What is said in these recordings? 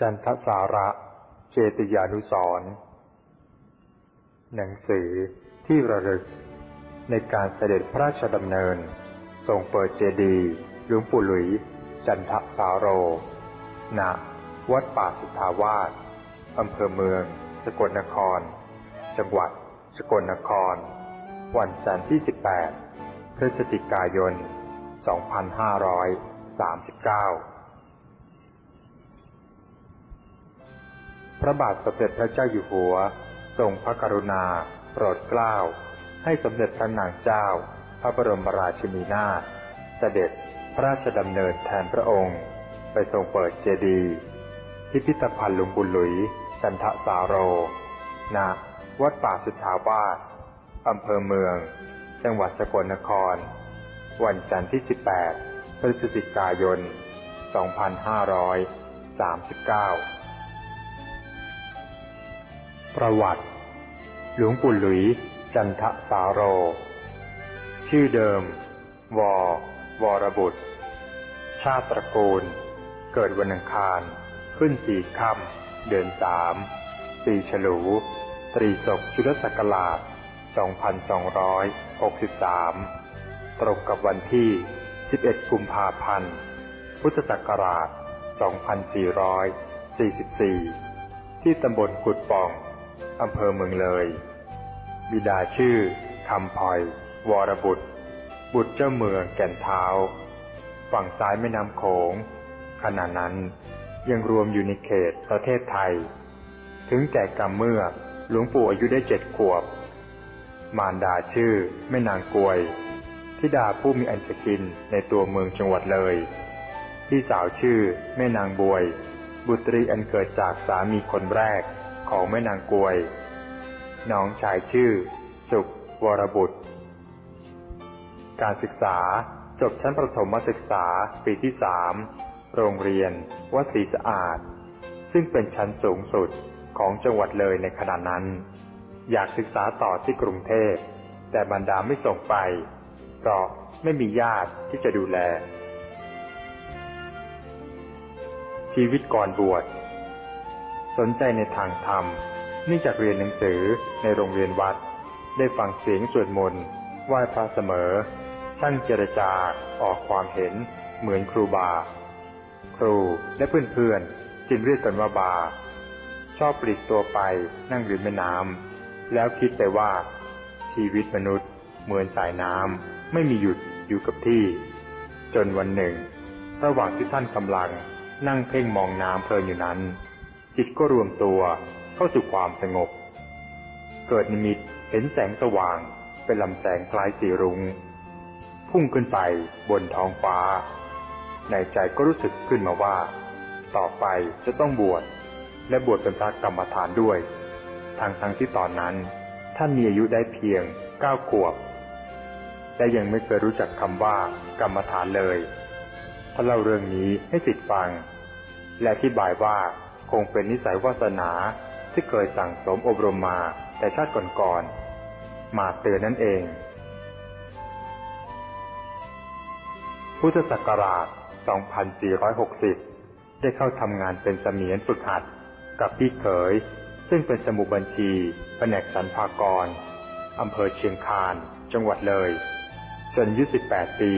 จันทสาระเจติยานุสร์หนังสือที่ระลึกในการเสด็จพระราชดำเนินทรงเปิดเจดีย์หลวงปู่หลุย จันทสาโร ณ วัดป่าสุทธาวาสอำเภอเมือง สกลนคร จังหวัด สกลนคร วันจันทร์ที่ 18 พฤศจิกายน 2539 พระบาทสมเด็จพระเจ้าอยู่หัว ทรงพระกรุณา โปรดเกล้า ให้สมเด็จพระนางเจ้า พระบรมราชินีนาถเสด็จพระราชดำเนินแทนพระองค์ ไปทรงเปิดเจดีย์พิพิธภัณฑ์หลวงปู่หลุยจันทสาโรณวัดป่าสุทธาวาสอำเภอเมือง จังหวัดสกลนคร วันจันทร์ที่ 18พฤศจิกายน 2539 ประวัติ หลวงปู่หลุย จันทสาโร ชื่อเดิมววรบุตร ชาติตระกูล เกิดวันอังคาร ขึ้นสี่ค่ำเดือนสาม ปีฉลู ตรีศกชุลศักราช 2263 ตรงกับวันที่ 11 กุมภาพันธ์ พุทธศักราช 2444 ที่ตำบลกุดป่อง อำเภอเมืองเลย บิดาชื่อคำพลอยวรบุตร บุตรเจ้าเมืองแก่นเท้า ฝั่งซ้ายแม่น้ำโขง ขณะนั้นยังรวมอยู่ในเขตประเทศไทย ถึงแก่กรรมเมื่อหลวงปู่อายุได้เจ็ดขวบ มารดาชื่อแม่นางกวยทิดาผู้มีอันจะกินในตัวเมืองจังหวัดเลย พี่สาวชื่อแม่นางบวย บุตรีอันเกิดจากสามีคนแรก ของแม่นางกวย น้องชายชื่อ สุขวรบุตร การศึกษาจบชั้นประถมศึกษาปีที่สามโรงเรียนวัดศรีสะอาด ซึ่งเป็นชั้นสูงสุดของจังหวัดเลยในขณะนั้น อยากศึกษาต่อที่กรุงเทพ แต่บรรดาไม่ส่งไป เพราะไม่มีญาติที่จะดูแล ชีวิตก่อนบวช สนใจในทางธรรมนื่จากเรียนหนังสือในโรงเรียนวัด ได้ฟังเสียงสวดมนต์ไหว้พระเสมอ ช่างเจรจาออกความเห็นเหมือนครูบา ครูและเพื่อนๆจึงเรียกกันว่าบา ชอบปลีกตัวไปนั่งริมแม่น้ำแล้วคิดไปว่า ชีวิตมนุษย์เหมือนสายน้ำไม่มีหยุดอยู่กับที่ จนวันหนึ่ง ระหว่างที่ท่านกำลังนั่งเพ่งมองน้ำเพลินอยู่นั้น จิตก็รวมตัวเข้าสู่ความสงบ เกิดนิมิตเห็นแสงสว่างเป็นลำแสงคล้ายสีรุง้ง พุ่งขึ้นไปบนท้องฟ้า ในใจก็รู้สึกขึ้นมาว่า ต่อไปจะต้องบวชและบวชเป็นพระกรรมฐานด้วย ทางทั้งที่ตอนนั้น ท่านมีอายุได้เพียงเก้าขวบ และยังไม่เคยรู้จักคำว่ากรรมฐานเลยท่านเล่าเรื่องนี้ให้สิทธิฟัง และอธิบายว่า คงเป็นนิสัยวาสนาที่เคยสั่งสมอบรมมาแต่ชาติก่อนๆมาเตือนนั่นเอง พุทธศักราช 2460 ได้เข้าทำงานเป็นเสมียนฝึกหัดกับพี่เขย ซึ่งเป็นสมุบัญชีแผนกสรรพากรอำเภอเชียงคาน จังหวัดเลย จนอายุ18 ปี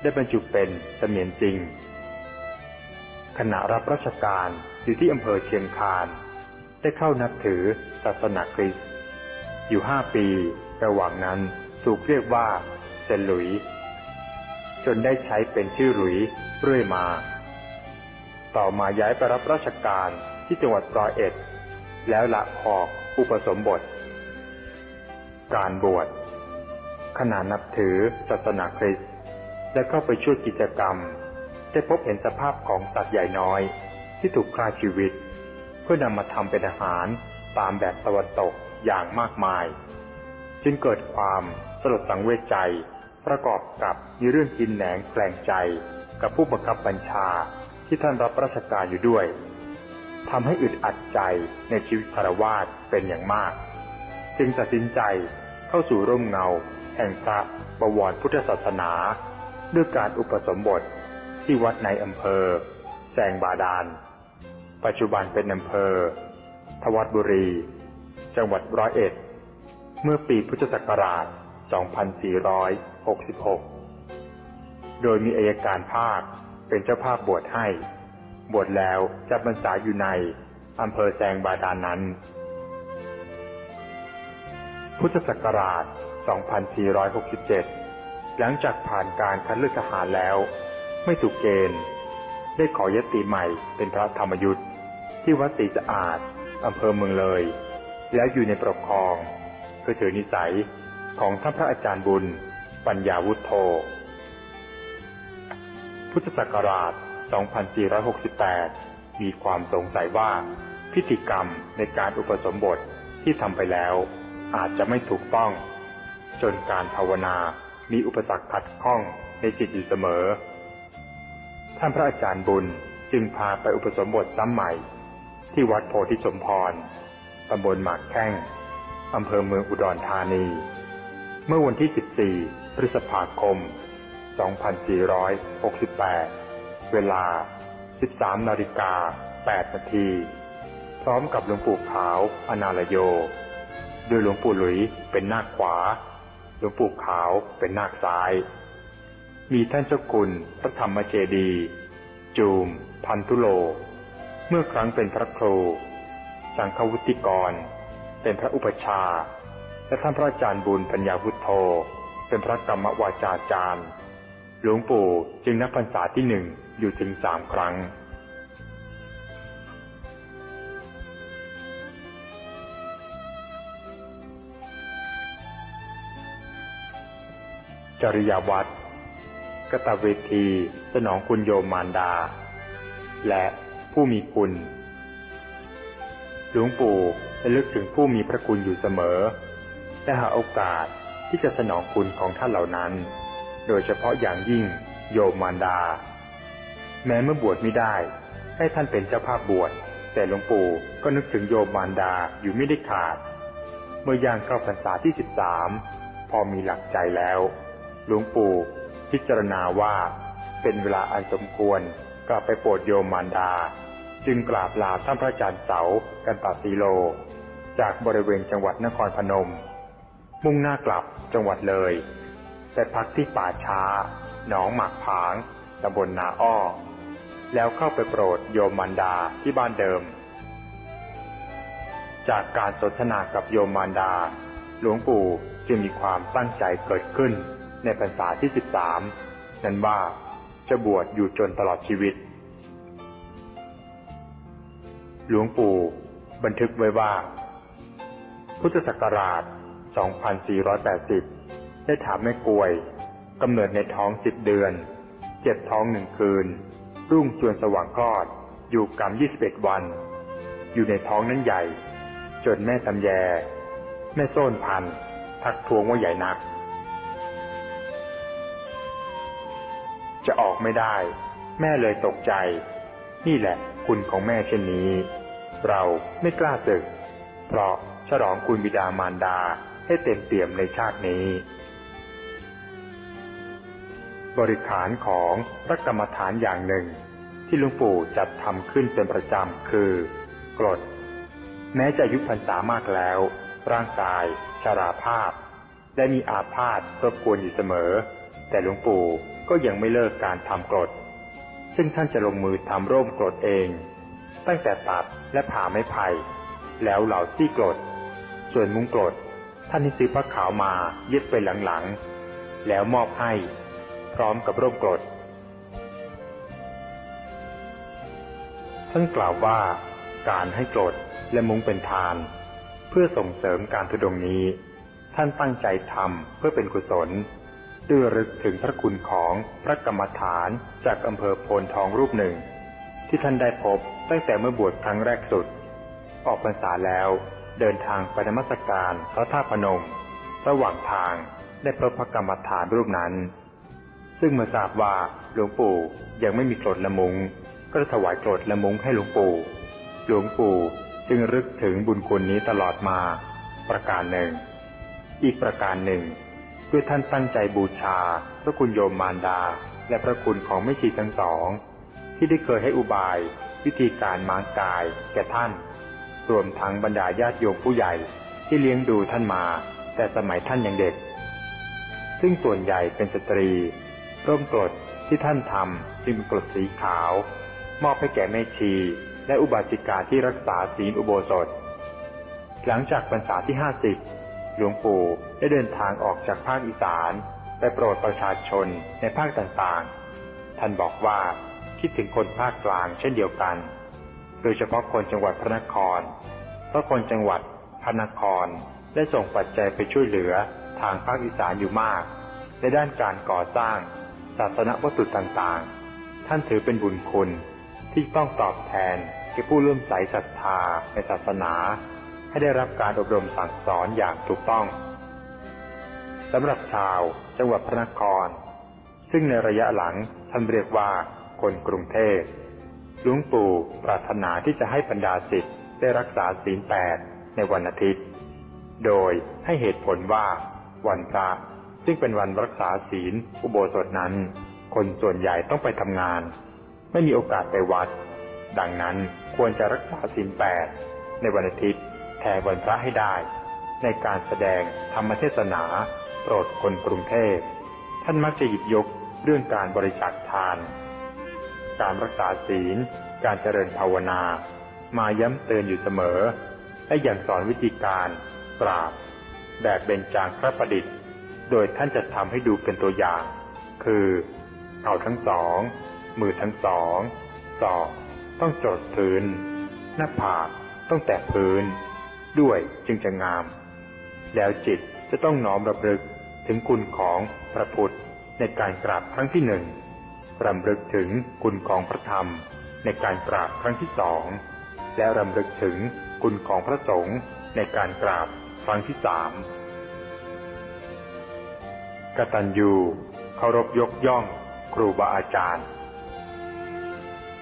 ได้บรรจุเป็นเสมียนจริง ขณะรับราชการ อยู่ที่อำเภอเชียงคานได้เข้านับถือศาสนาคริสต์อยู่ห้าปีระหว่างนั้นถูกเรียกว่าเซนหลุย จนได้ใช้เป็นชื่อหลุยเรื่อยมา ต่อมาย้ายไปรับราชการที่จังหวัดร้อยเอ็ด แล้วละออกอุปสมบท การบวชขณะนับถือศาสนาคริสต์และเข้าไปช่วยกิจกรรม ได้พบเห็นสภาพของสัตว์ใหญ่น้อย ที่ถูกฆ่าชีวิต เพื่อนำมาทำเป็นอาหารตามแบบตะวันตกอย่างมากมาย จึงเกิดความสลดสังเวชใจประกอบกับมีเรื่องกินแหนงแปลงใจกับผู้บังคับบัญชาที่ท่านรับราชการอยู่ด้วยทำให้อึดอัดใจในชีวิตคารวาสเป็นอย่างมาก จึงตัดสินใจเข้าสู่ร่มเงา แห่งพระบวรพุทธศาสนา ด้วยการอุปสมบทที่วัดในอำเภอ แสงบาดาล ปัจจุบันเป็นอำเภอ ทวัดบุรี จังหวัดร้อยเอ็ด เมื่อปีพุทธศักราช 2466 โดยมีอายการภาคเป็นเจ้าภาพบวชให้ บวชแล้วจะบรรษาอยู่ในอำเภอแซงบาดานนั้น พุทธศักราช 2467 หลังจากผ่านการคัดเลือกทหารแล้ว ไม่ถูกเกณฑ์ ได้ขอยติใหม่เป็นพระธรรมยุทธ์ ที่วัดศรีสะอาดอำเภอเมืองเลย แล้วอยู่ในปกครองเพื่อถือนิสัยของท่านพระอาจารย์บุญ ปัญญาวุฒโธ พุทธศักราช 2468 มีความสงสัยว่าพิธีกรรมในการอุปสมบทที่ทำไปแล้วอาจจะไม่ถูกต้อง จนการภาวนามีอุปสรรคขัดข้องในจิตอยู่เสมอ ท่านพระอาจารย์บุญจึงพาไปอุปสมบทซ้ำใหม่ ที่วัดโพธิสมพร ตำบลหมากแข้ง อำเภอเมืองอุดรธานี เมื่อวันที่ 14 พฤษภาคม 2468 เวลา 13 นาฬิกา 8 นาที พร้อมกับหลวงปู่ขาวอนาลโย โดยหลวงปู่หลุยเป็นนาคขวา หลวงปู่ขาวเป็นนาคซ้าย มีท่านเจ้าคุณพระธรรมเจดี จูม พันธุโล เมื่อครั้งเป็นพระครู สังฆวุติกร เป็นพระอุปชา และท่านพระอาจารย์บุญปัญญาวุฒโธ เป็นพระกรรมวาจาจารย์ หลวงปู่จึงนับพรรษาที่หนึ่งอยู่ถึงสามครั้ง จริยวัตรกตเวทีสนองคุณโยมมารดา และ ผู้มีคุณ หลวงปู่ระลึกถึงผู้มีพระคุณอยู่เสมอ และหาโอกาสที่จะสนองคุณของท่านเหล่านั้น โดยเฉพาะอย่างยิ่งโยมมารดา แม้เมื่อบวชไม่ได้ ให้ท่านเป็นเจ้าภาพบวช แต่หลวงปู่ก็นึกถึงโยมมารดาอยู่ไม่ได้ขาด เมื่อย่างเข้าพรรษาที่สิบสามพอมีหลักใจแล้ว หลวงปู่พิจารณาว่าเป็นเวลาอันสมควรกลับไปโปรดโยมมารดา จึงกราบลาท่านพระอาจารย์เสากันตาสีโล จากบริเวณจังหวัดนครพนม มุ่งหน้ากลับจังหวัดเลย แต่พักที่ป่าช้า หนองหมากผางตำบลนาอ้อ แล้วเข้าไปโปรดโยมมารดาที่บ้านเดิม จากการสนทนากับโยมมารดา หลวงปู่จึงมีความตั้งใจเกิดขึ้นในพรรษาที่สิบสามนั้นว่าจะบวชอยู่จนตลอดชีวิต หลวงปู่บันทึกไว้ว่า พุทธศักราช 2480 ได้ถามแม่กวยกำเนิดในท้องสิบเดือน เจ็บท้องหนึ่งคืน รุ่งจวนสว่างคลอด อยู่กรรม21วัน อยู่ในท้องนั้นใหญ่ จนแม่ตำแย แม่โซนพัน ทักทวงว่าใหญ่นัก จะออกไม่ได้ แม่เลยตกใจ นี่แหละ คุณของแม่เช่นนี้ เราไม่กล้าศึก เพราะฉลองคุณบิดามารดาให้เต็มเปี่ยมในชาตินี้ บริขารของพระกรรมฐานอย่างหนึ่ง ที่หลวงปู่จัดทำขึ้นเป็นประจำคือกรด แม้จะยุพรรษามากแล้ว ร่างกายชราภาพและมีอาพาธรบกวนอยู่เสมอ แต่หลวงปู่ก็ยังไม่เลิกการทำกรด ซึ่งท่านจะลงมือทำร่มกรดเอง ตั้งแต่ตัดและผ่าไม้ไผ่ แล้วเหล่าซี่กรด ส่วนมุ้งกรด ท่านให้ซื้อผ้าขาวมาเย็บไปหลังๆ แล้วมอบให้ พร้อมกับร่มกรด ท่านกล่าวว่าการให้กรดและมุ้งเป็นทาน เพื่อส่งเสริมการทุดงนี้ ท่านตั้งใจทำเพื่อเป็นกุศล ด้วยรึกถึงพระคุณของพระกรรมฐานจากอำเภอโพนทองรูปหนึ่ง ที่ท่านได้พบตั้งแต่เมื่อบวชครั้งแรกสุด ออกพรรษาแล้วเดินทางไปนมัสการพระธาตุพนม ระหว่างทางได้พบพระกรรมฐานรูปนั้น ซึ่งเมื่อทราบว่าหลวงปู่ยังไม่มีกรดละมุง ก็ถวายกรดละมุงให้หลวงปู่ หลวงปู่จึงรึกถึงบุญคุณนี้ตลอดมา ประการหนึ่ง อีกประการหนึ่ง ด้วยท่านตั้งใจบูชา พระคุณโยมมารดา และพระคุณของแม่ชีทั้งสอง ที่ได้เคยให้อุบาย วิธีการมางกายแก่ท่าน รวมทั้งบรรดาญาติโยมผู้ใหญ่ที่เลี้ยงดูท่านมา แต่สมัยท่านยังเด็ก ซึ่งส่วนใหญ่เป็นสตรี ร่มกรดที่ท่านทำจึงเป็นกรดสีขาว มอบให้แก่แม่ชี และอุบาสิกาที่รักษาศีลอุโบสถ หลังจากพรรษาที่ห้าสิบหลวงปู่ ได้เดินทางออกจากภาคอีสานไปโปรดประชาชนในภาคต่างๆ ท่านบอกว่าคิดถึงคนภาคกลางเช่นเดียวกัน โดยเฉพาะคนจังหวัดพระนคร เพราะคนจังหวัดพระนครได้ส่งปัจจัยไปช่วยเหลือทางภาคอีสานอยู่มาก ในด้านการก่อสร้าง ศาสนวัตถุต่างๆ ท่านถือเป็นบุญคุณที่ต้องตอบแทนแก่ผู้เลื่อมใสศรัทธาในศาสนา ให้ได้รับการอบรมสั่งสอนอย่างถูกต้อง สำหรับชาวจังหวัดพระนคร ซึ่งในระยะหลังท่านเรียกว่าคนกรุงเทพหลวงปู่ปรารถนาที่จะให้บรรดาศิษย์ได้รักษาศีลแปดในวันอาทิตย์ โดยให้เหตุผลว่าวันพระซึ่งเป็นวันรักษาศีลอุโบสถนั้น คนส่วนใหญ่ต้องไปทำงาน ไม่มีโอกาสไปวัด ดังนั้นควรจะรักษาศีลแปดในวันอาทิตย์แทนวันพระให้ได้ ในการแสดงธรรมเทศนา โปรดคนกรุงเทพ ท่านมักจะหยิบยกเรื่องการบริจาคทาน การรักษาศีล การเจริญภาวนา มาย้ำเตือนอยู่เสมอ และอย่างสอนวิธีการปราบ แบบเบญจางพระประดิษฐ์ โดยท่านจะทำให้ดูเป็นตัวอย่าง คือเข่าทั้งสอง มือทั้งสองศอกต้องจดพื้น หน้าผากต้องแตะพื้น ด้วยจึงจะงาม แล้วจิตจะต้องน้อมระลึก ถึงคุณของพระพุทธในการกราบครั้งที่หนึ่งรำลึกถึงคุณของพระธรรม ในการกราบครั้งที่สอง และรำลึกถึงคุณของพระสงฆ์ในการกราบครั้งที่สามกตัญญูเคารพยกย่องครูบาอาจารย์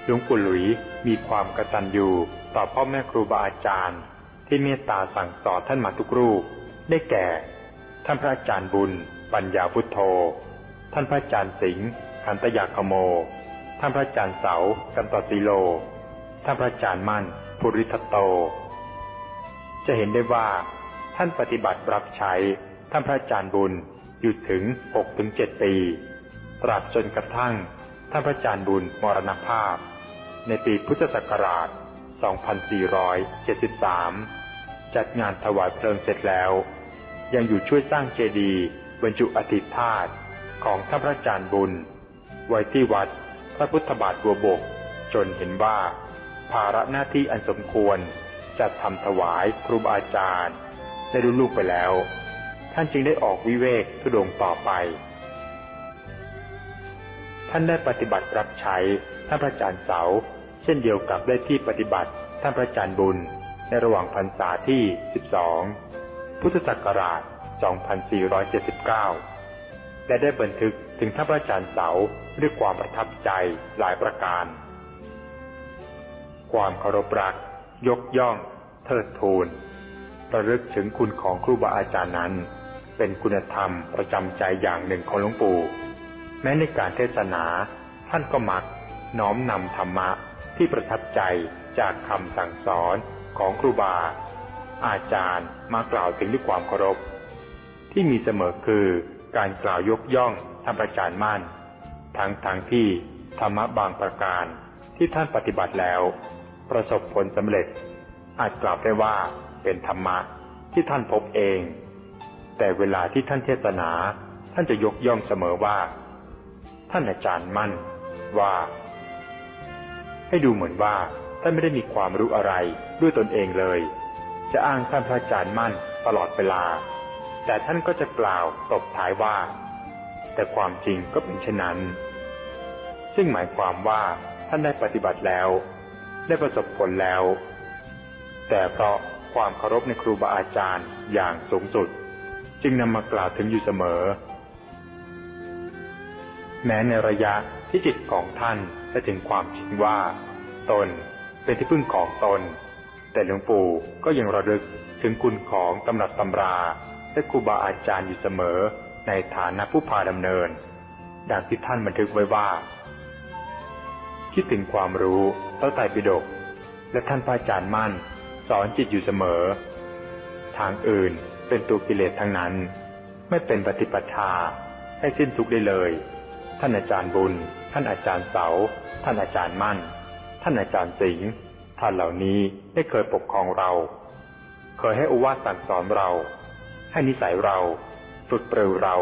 หลวงปู่หลุยมีความกตัญญูต่อพ่อแม่ครูบาอาจารย์ ที่เมตตาสั่งสอนท่านมาทุกรูป ได้แก่ ท่านพระอาจารย์บุญ ปัญญาพุทโธ ท่านพระอาจารย์สิงห์ขันตยาคโม ท่านพระอาจารย์เสากันตติโล ท่านพระอาจารย์มั่นภูริทัตโต จะเห็นได้ว่า ท่านปฏิบัติรับใช้ท่านพระอาจารย์บุญอยู่ถึงหกถึงเจ็ดปี ตราบจนกระทั่งท่านพระอาจารย์บุญมรณภาพ ในปีพุทธศักราช 2473 จัดงานถวายเพลิงเสร็จแล้ว ยังอยู่ช่วยสร้างเจดีย์บรรจุอธิธาตุของท่านพระอาจารย์บุญ ไว้ที่วัดพระพุทธบาทบัวบก จนเห็นว่า ภาระหน้าที่อันสมควรจะทำถวายครูบาอาจารย์ได้รุ่ลูกไปแล้ว ท่านจึงได้ออกวิเวกทุดงต่อไป ท่านได้ปฏิบัติรับใช้ท่านพระอาจารย์เสา เช่นเดียวกับได้ที่ปฏิบัติท่านพระอาจารย์บุญในระหว่างพรรษาที่ 12 พุทธศักราช 2479 และได้บันทึกถึงท่านพระอาจารย์เสาด้วยความประทับใจหลายประการ ความเคารพรัก ยกย่อง เทิดทูนระลึกถึงคุณของครูบาอาจารย์นั้น เป็นคุณธรรมประจำใจอย่างหนึ่งของหลวงปู่ แม้ในการเทศนาท่านก็มักน้อมนำธรรมะที่ประทับใจจากคำสั่งสอนของครูบา อาจารย์มากล่าวถึงด้วยความเคารพ ที่มีเสมอคือการกล่าวยกย่องท่านอาจารย์มั่น ทั้งทางที่ธรรมะบางประการที่ท่านปฏิบัติแล้ว ประสบผลสำเร็จ อาจกล่าวได้ว่าเป็นธรรมะที่ท่านพบเอง แต่เวลาที่ท่านเทศนาท่านจะยกย่องเสมอว่า ท่านอาจารย์มั่นว่า ให้ดูเหมือนว่าท่านไม่ได้มีความรู้อะไรด้วยตนเองเลย จะอ้างท่านพระอาจารย์มั่นตลอดเวลา แต่ท่านก็จะกล่าวตบท้ายว่า แต่ความจริงก็เป็นเช่นนั้น ซึ่งหมายความว่าท่านได้ปฏิบัติแล้ว ได้ประสบผลแล้ว แต่เพราะความเคารพในครูบาอาจารย์อย่างสูงสุด จึงนำมากล่าวถึงอยู่เสมอ แม้ในระยะที่จิตของท่านได้ถึงความคิดว่า ตนเป็นที่พึ่งของตน แต่หลวงปู่ก็ยังระลึกถึงคุณของตำรับตำราและครูบาอาจารย์อยู่เสมอในฐานะผู้พาดำเนิน ดังที่ท่านบันทึกไว้ว่า คิดถึงความรู้พระไตรปิฎกและท่านพระอาจารย์มั่น สอนจิตอยู่เสมอ ทางอื่นเป็นตัวกิเลสทั้งนั้น ไม่เป็นปฏิปทาให้สิ้นทุกข์ได้เลย ท่านอาจารย์บุญ ท่านอาจารย์เสา ท่านอาจารย์มั่น ท่านอาจารย์สิงห์ ท่านเหล่านี้ได้เคยปกครองเรา เคยให้อุวาสสั่งสอนเรา ให้นิสัยเรา ฝึกปรือเรา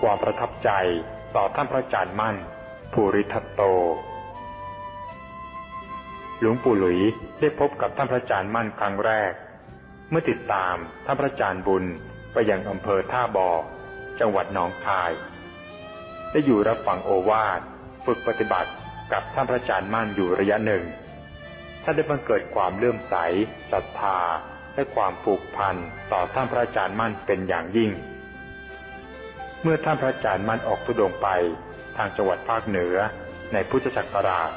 ความประทับใจต่อท่านพระอาจารย์มั่น ภูริทัตโต หลวงปู่หลุยได้พบกับท่านพระอาจารย์มั่นครั้งแรก เมื่อติดตามท่านพระอาจารย์บุญไปยังอำเภอท่าบอ่อจังหวัดหนองคาย ได้อยู่รับฟังโอวาทฝึกปฏิบัติกับท่านพระอาจารย์มั่นอยู่ระยะหนึ่ง ท่านได้บังเกิดความเลื่อมใสศรัทธาและความผูกพันต่อท่านพระอาจารย์มั่นเป็นอย่างยิ่ง เมื่อท่านพระอาจารย์มั่นออกทุดงไปทางจังหวัดภาคเหนือในพุทธศักราช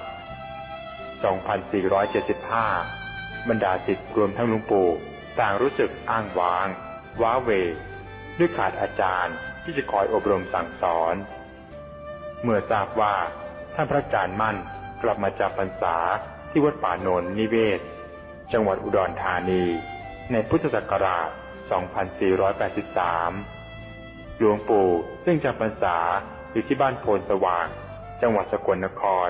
2475 บรรดาศิษย์รวมทั้งหลวงปู่ต่างรู้สึกอ้างว้าง ว้าเวด้วยขาดอาจารย์ที่จะคอยอบรมสั่งสอน เมื่อทราบว่าท่านพระอาจารย์มั่นกลับมาจากพรรษาที่วัดป่าโนนนิเวศ จังหวัดอุดรธานี ในพุทธศักราช 2483 หลวงปู่ซึ่งจำพรรษาอยู่ที่บ้านโพนสว่าง จังหวัดสกลนคร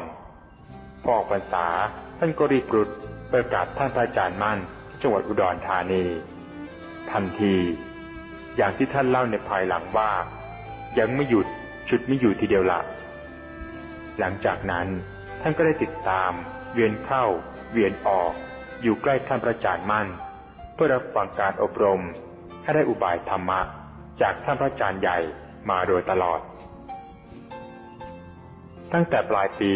พอออกพรรษาท่านก็รีบรุดประกาศท่านพระอาจารย์มั่นที่จังหวัดอุดรธานี ทันที อย่างที่ท่านเล่าในภายหลังว่า ยังไม่หยุดชุดไม่อยู่ทีเดียวละ หลังจากนั้นท่านก็ได้ติดตาม เวียนเข้า เวียนออก อยู่ใกล้ท่านพระอาจารย์มั่น เพื่อรับฟังการอบรม ให้ได้อุบายธรรมะ จากท่านพระอาจารย์ใหญ่มาโดยตลอด ตั้งแต่ปลายปี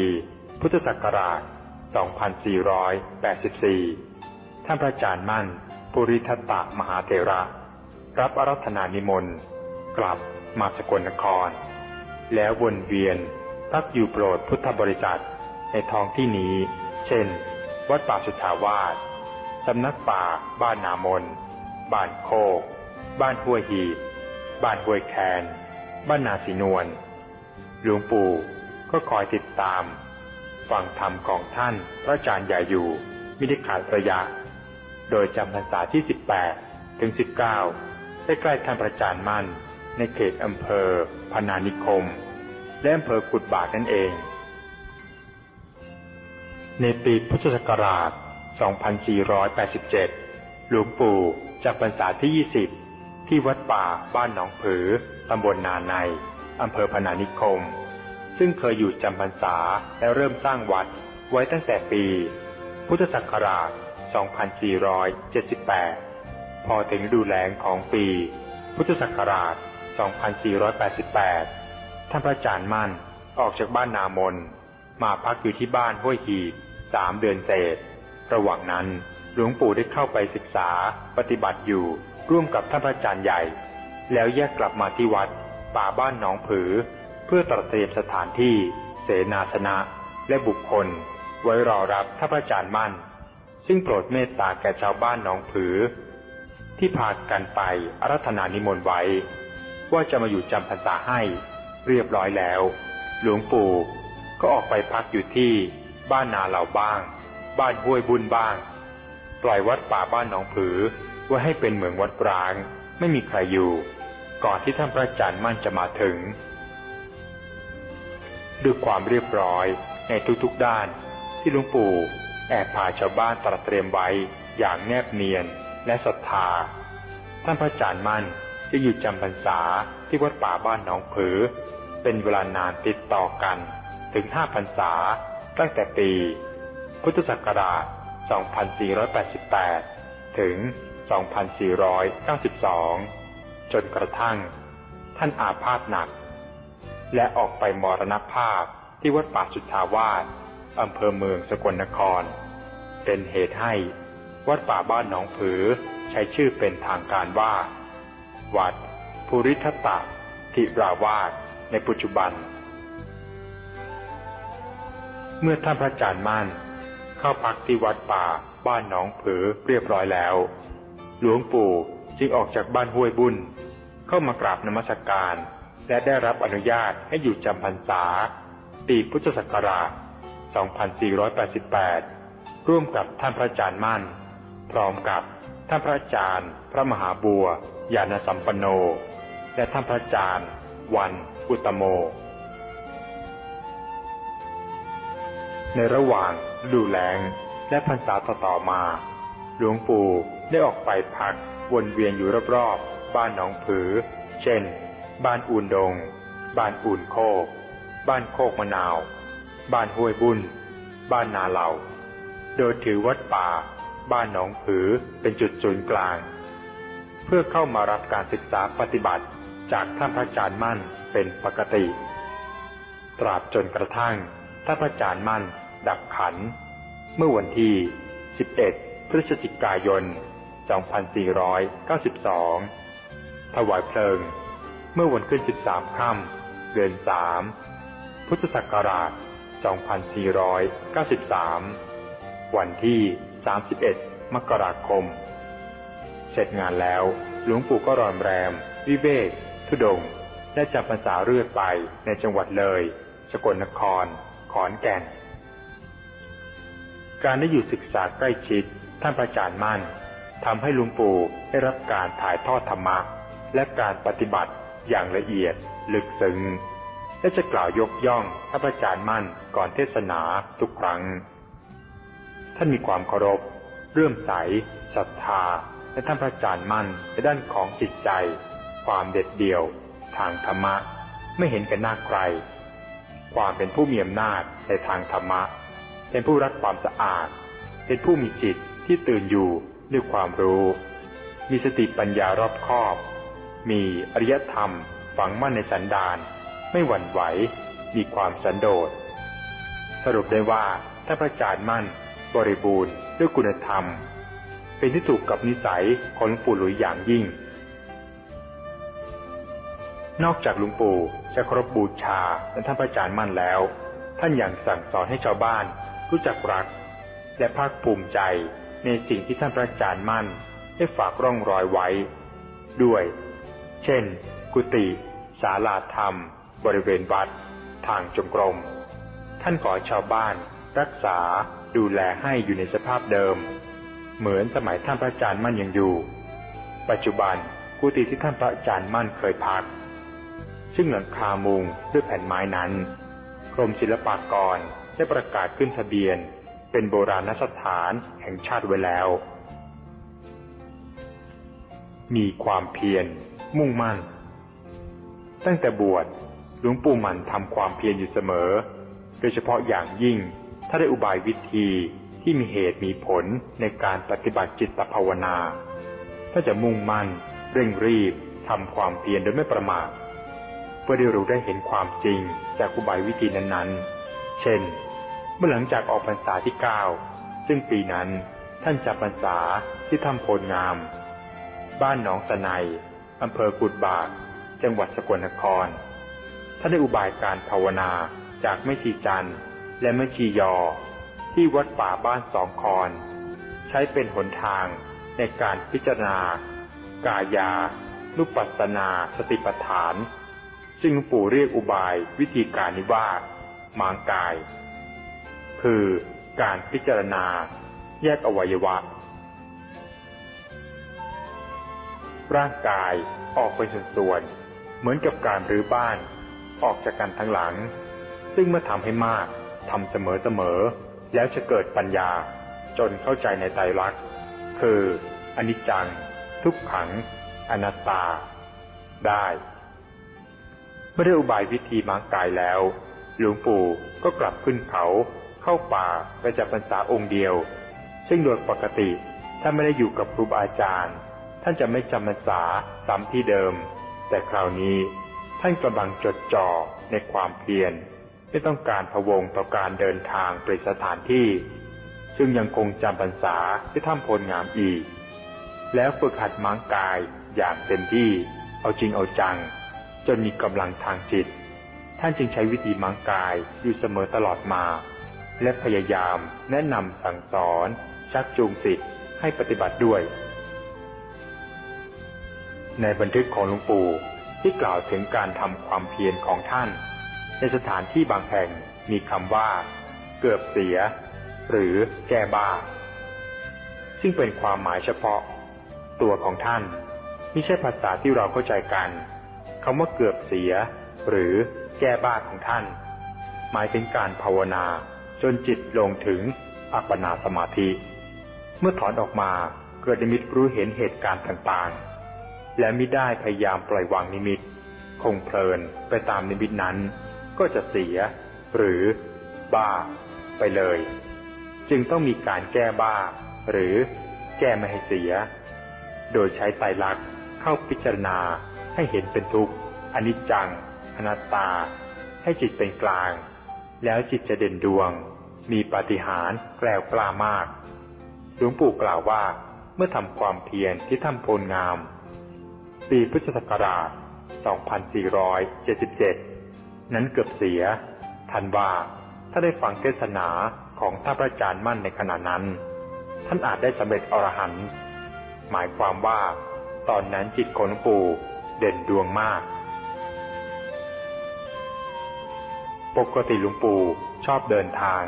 พุทธศักราช 2484 ท่านพระอาจารย์มั่นปุริทัตตมหาเถระ รับอารัธนานิมนต์ กลับมาสกลนคร แล้ววนเวียน พักอยู่โปรดพุทธบริษัทในท้องที่นี้ เช่น วัดป่าสุทธาวาสสำนักป่า บ้านนามน บ้านโคก บ้านห้วยหีบ บ้านห้วยแคน บ้านนาสีนวล หลวงปู่ก็คอยติดตาม ฟังธรรมของท่านพระอาจารย์ใหญ่อยู่ไม่ได้ขาดระยะ โดยจำพรรษาที่ 18 ถึง 19 ใกล้ๆท่านพระอาจารย์มั่น ในเขตอำเภอพนานิคม และอำเภอกุดบาทนั่นเอง ในปีพุทธศักราช 2487 หลวงปู่จากพรรษาที่ 20 ที่วัดป่าบ้านหนองผือ ตำบลนาในอำเภอพนานิคม ซึ่งเคยอยู่จำพรรษาและเริ่มสร้างวัดไว้ตั้งแต่ปี พุทธศักราช 2478 พอถึงฤดูแล้งของปี พุทธศักราช 2488 ท่านพระอาจารย์มั่นออกจากบ้านนามน มาพักอยู่ที่บ้านห้วยหีบสามเดือนเศษ ระหว่างนั้นหลวงปู่ได้เข้าไปศึกษาปฏิบัติอยู่ร่วมกับท่านพระอาจารย์ใหญ่ แล้วแยกกลับมาที่วัด ป่าบ้านหนองผือ เพื่อตระเตรียมสถานที่ เสนาสนะ และบุคคล ไว้รอรับท่านพระอาจารย์มั่น ซึ่งโปรดเมตตาแก่ชาวบ้านหนองผือ ที่พากันไปอารัธนานิมนต์ไว้ ว่าจะมาอยู่จำพรรษาให้ เรียบร้อยแล้ว หลวงปู่ก็ออกไปพักอยู่ที่บ้านนาเหล่าบ้าง บ้านห้วยบุญบ้าง ปล่อยวัดป่าบ้านหนองผือไว้ให้เป็นเหมืองวัดร้าง ไม่มีใครอยู่ ก่อนที่ท่านพระอาจารย์มั่นจะมาถึง ด้วยความเรียบร้อยในทุกๆด้าน ที่หลวงปู่แอบพาชาวบ้านตระเตรียมไว้อย่างแนบเนียนและศรัทธา ท่านพระอาจารย์มั่นจะอยู่จำพรรษาที่วัดป่าบ้านหนองผือ เป็นเวลานานติดต่อกันถึงห้าพรรษา ตั้งแต่ปี พุทธศักราช 2488 ถึง 2492 จนกระทั่ง ท่านอาพาธหนัก และออกไปมรณภาพที่วัดป่าสุทธาวาสอำเภอเมืองสกลนคร เป็นเหตุให้วัดป่าบ้านหนองผือใช้ชื่อเป็นทางการว่า วัด ภูริทัตตะทิราวาส ในปัจจุบัน เมื่อท่านพระอาจารย์มั่น เข้าพักที่วัดป่าบ้านหนองผือเรียบร้อยแล้ว หลวงปู่จึงออกจากบ้านห้วยบุญ เข้ามากราบนมัสการ และได้รับอนุญาตให้อยู่จำพรรษาปีพุทธศักราช 2488 ร่วมกับท่านพระอาจารย์มั่น พร้อมกับท่านพระอาจารย์ พระมหาบัวญาณสัมปันโน และท่านพระอาจารย์ วัน อุตโม ในระหว่างดูแลงและพรรษาต่อๆมา หลวงปู่ได้ออกไปพักวนเวียนอยู่รอบๆ บ้านหนองผือ เช่น บ้านอูนดง บ้านอูนโคก บ้านโคกมะนาว บ้านห้วยบุญ บ้านนาเหล่า โดยถือวัดป่า บ้านหนองผือเป็นจุดศูนย์กลาง เพื่อเข้ามารับการศึกษาปฏิบัติจากท่านพระอาจารย์มั่น เป็นปกติ ตราบจนกระทั่งท่านพระอาจารย์มั่น ดับขัน เมื่อวันที่ 11 พฤศจิกายน 2492 ถวายเพลิง เมื่อวันขึ้น 13 ค่ำเดือน 3 พุทธศักราช 2493 วันที่ 31 มกราคม เสร็จงานแล้วหลวงปู่ก็รอนแรม วิเวกทุดง ค์และจำพรรษาเรื่อยไปในจังหวัดเลย สกลนคร ขอนแก่น การได้อยู่ศึกษาใกล้ชิด ท่านพระอาจารย์มั่นทำให้ลุงปู่ได้รับการถ่ายทอดธรรมะ และการปฏิบัติอย่างละเอียด ลึกซึ้งและจะกล่าวยกย่องท่านพระอาจารย์มั่นก่อนเทศนาทุกครั้ง ท่านมีความเคารพ เรื่อมใสศรัทธา และท่านพระอาจารย์มั่นในด้านของจิตใจ ความเด็ดเดี่ยว ทางธรรมะไม่เห็นกันหน้าใคร ความเป็นผู้มีอำนาจในทางธรรมะ เป็นผู้รักความสะอาด เป็นผู้มีจิตที่ตื่นอยู่ด้วยความรู้ มีสติปัญญารอบคอบ มีอริยธรรมฝังมั่นในสันดานไม่หวั่นไหว มีความสันโดษ สรุปได้ว่าถ้าพระจารย์มั่น บริบูรณ์ด้วยคุณธรรม เป็นที่ถูกกับนิสัยของหลวงปู่หลุยอย่างยิ่ง นอกจากหลวงปู่จะเคารพบูชาและท่านพระอาจารย์มั่นแล้ว ท่านยังสั่งสอนให้ชาวบ้าน รู้จักรัก และภาคภูมิใจในสิ่งที่ท่านพระอาจารย์มั่น ได้ฝากร่องรอยไว้ ด้วย เช่น กุฏิศาลาธรรม บริเวณวัด ทางจงกรม ท่านขอชาวบ้าน รักษาดูแลให้อยู่ในสภาพเดิม เหมือนสมัยท่านพระอาจารย์มั่นยังอยู่ ปัจจุบันกุฏิที่ท่านพระอาจารย์มั่นเคยพัก ซึ่งหลังคามุงด้วยแผ่นไม้นั้น กรมศิลปากรได้ประกาศขึ้นทะเบียน เป็นโบราณสถานแห่งชาติไว้แล้ว มีความเพียร มุ่งมั่น ตั้งแต่บวชหลวงปู่มันทำความเพียรอยู่เสมอ โดยเฉพาะอย่างยิ่งถ้าได้อุบายวิธีที่มีเหตุมีผลในการปฏิบัติจิตภาวนา ถ้าจะมุ่งมั่น เร่งรีบทำความเพียรโดยไม่ประมาท เพื่อได้รู้ได้เห็นความจริงจากอุบายวิธีนั้นๆ เช่น เมื่อหลังจากออกพรรษาที่เก้าซึ่งปีนั้นท่านจำพรรษาที่ถ้ำโพลงาม บ้านหนองสะไนอำเภอกุดบาก จังหวัดสกลนคร ท่านได้อุบายการภาวนาจากแม่ชีจันทร์และแม่ชียอ ที่วัดป่าบ้านสองคอนใช้เป็นหนทางในการพิจารณา กายานุปัสสนาสติปัฏฐาน ซึ่งหลวงปู่เรียกอุบายวิธีการนี้ว่ามางกาย คือการพิจารณาแยกอวัยวะ ร่างกายออกเป็นส่วนๆเหมือนกับการรื้อบ้าน ออกจากกันทั้งหลัง ซึ่งเมื่อทำให้มากทำเสมอๆแล้วจะเกิดปัญญาจนเข้าใจในไตรลักษณ์คืออนิจจัง ทุกขัง อนัตตา ได้ เมื่อได้อุบายวิธีมางกายแล้ว หลวงปู่ก็กลับขึ้นเขาเข้าป่าไปจับพรรษาองค์เดียว ซึ่งโดยปกติถ้าไม่ได้อยู่กับครูบาอาจารย์ ท่านจะไม่จำพรรษาซ้ำที่เดิม แต่คราวนี้ท่านกำลังจดจ่อในความเพียรไม่ต้องการพะวงต่อการเดินทางไปสถานที่ ซึ่งยังคงจำพรรษาที่ถ้ำโพลงามอีก แล้วฝึกหัดม้างกายอย่างเต็มที่เอาจริงเอาจัง จนมีกำลังทางจิต ท่านจึงใช้วิธีม้างกายอยู่เสมอตลอดมา และพยายามแนะนำสั่งสอน ชักจูงสิทธิ์ให้ปฏิบัติด้วย ในบันทึกของหลวงปู่ที่กล่าวถึงการทำความเพียรของท่าน ในสถานที่บางแห่งมีคำว่า เกือบเสีย หรือแก้บ้า ซึ่งเป็นความหมายเฉพาะ ตัวของท่านไม่ใช่ภาษาที่เราเข้าใจกัน คำว่าเกือบเสีย หรือแก้บ้าของท่าน หมายถึงการภาวนาจนจิตลงถึงอัปปนาสมาธิ เมื่อถอนออกมาเกิดนิมิตรู้เห็นเหตุการณ์ต่างๆ และมิได้พยายามปล่อยวางนิมิต คงเพลินไปตามนิมิตนั้น ก็จะเสีย หรือ บ้า ไปเลย จึงต้องมีการแก้บ้า หรือแก้ไม่ให้เสีย โดยใช้ไตรลักษณ์เข้าพิจารณา ให้เห็นเป็นทุกข์อนิจจัง อนัตตา ให้จิตเป็นกลาง แล้วจิตจะเด่นดวง มีปาฏิหาริย์แกล้วกล้ามากหลวงปู่กล่าวว่าเมื่อทำความเพียรที่ถ้ำโพลงาม ปีพุทธศักราช 2477 นั้นเกือบเสียท่านว่าถ้าได้ฟังเทศนาของท่านพระอาจารย์มั่นในขณะนั้น ท่านอาจได้สำเร็จอรหันต์หมายความว่า ตอนนั้นจิตของปู่ เด่นดวงมาก ปกติหลวงปู่ชอบเดินทาง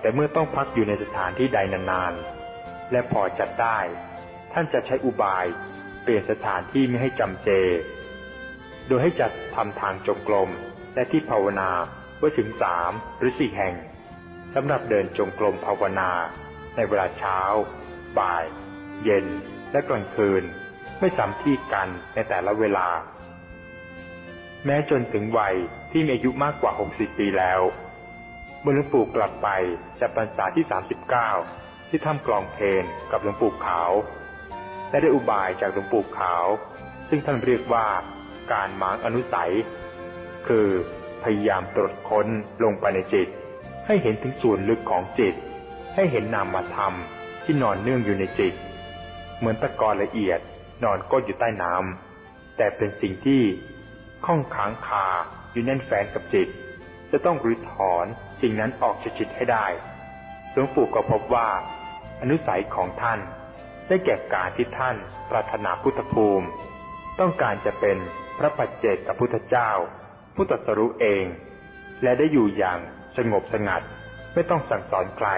แต่เมื่อต้องพักอยู่ในสถานที่ใดนานๆ และพอจัดได้ ท่านจะใช้อุบายเปลี่ยนสถานที่ไม่ให้จำเจ โดยให้จัดทำทางจงกรมและที่ภาวนาไว้ถึงสามหรือสี่แห่งสำหรับเดินจงกรมภาวนา ในเวลาเช้า บ่าย เย็นและกลางคืน ไม่ซ้ำที่กันในแต่ละเวลา แม้จนถึงวัยที่มีอายุมากกว่า 60 ปีแล้วเมื่อหลวงปู่กลับไปจากพรรษาที่ 39 ที่ถ้ำกลองเพนกับหลวงปู่ขาวและได้อุบายจากหลวงปู่ขาว ซึ่งท่านเรียกว่าการหมางอนุสัย คือพยายามตรวจค้นลงไปในจิต ให้เห็นถึงส่วนลึกของจิต ให้เห็นนามธรรมที่นอนเนื่องอยู่ในจิต เหมือนตะกอนละเอียด นอนก้นอยู่ใต้น้ำแต่เป็นสิ่งที่ข้องค้างคาอยู่แน่นแฝงกับจิต จะต้องรื้อถอนสิ่งนั้นออกจากจิตให้ได้หลวงปู่ก็พบว่า อนุสัยของท่านได้แก่การที่ท่านปรารถนาพุทธภูมิ ต้องการจะเป็นพระปัจเจกกับพุทธเจ้า ผู้ตรัสรู้เอง และได้อยู่อย่างสงบสงัดไม่ต้องสั่งสอนใคร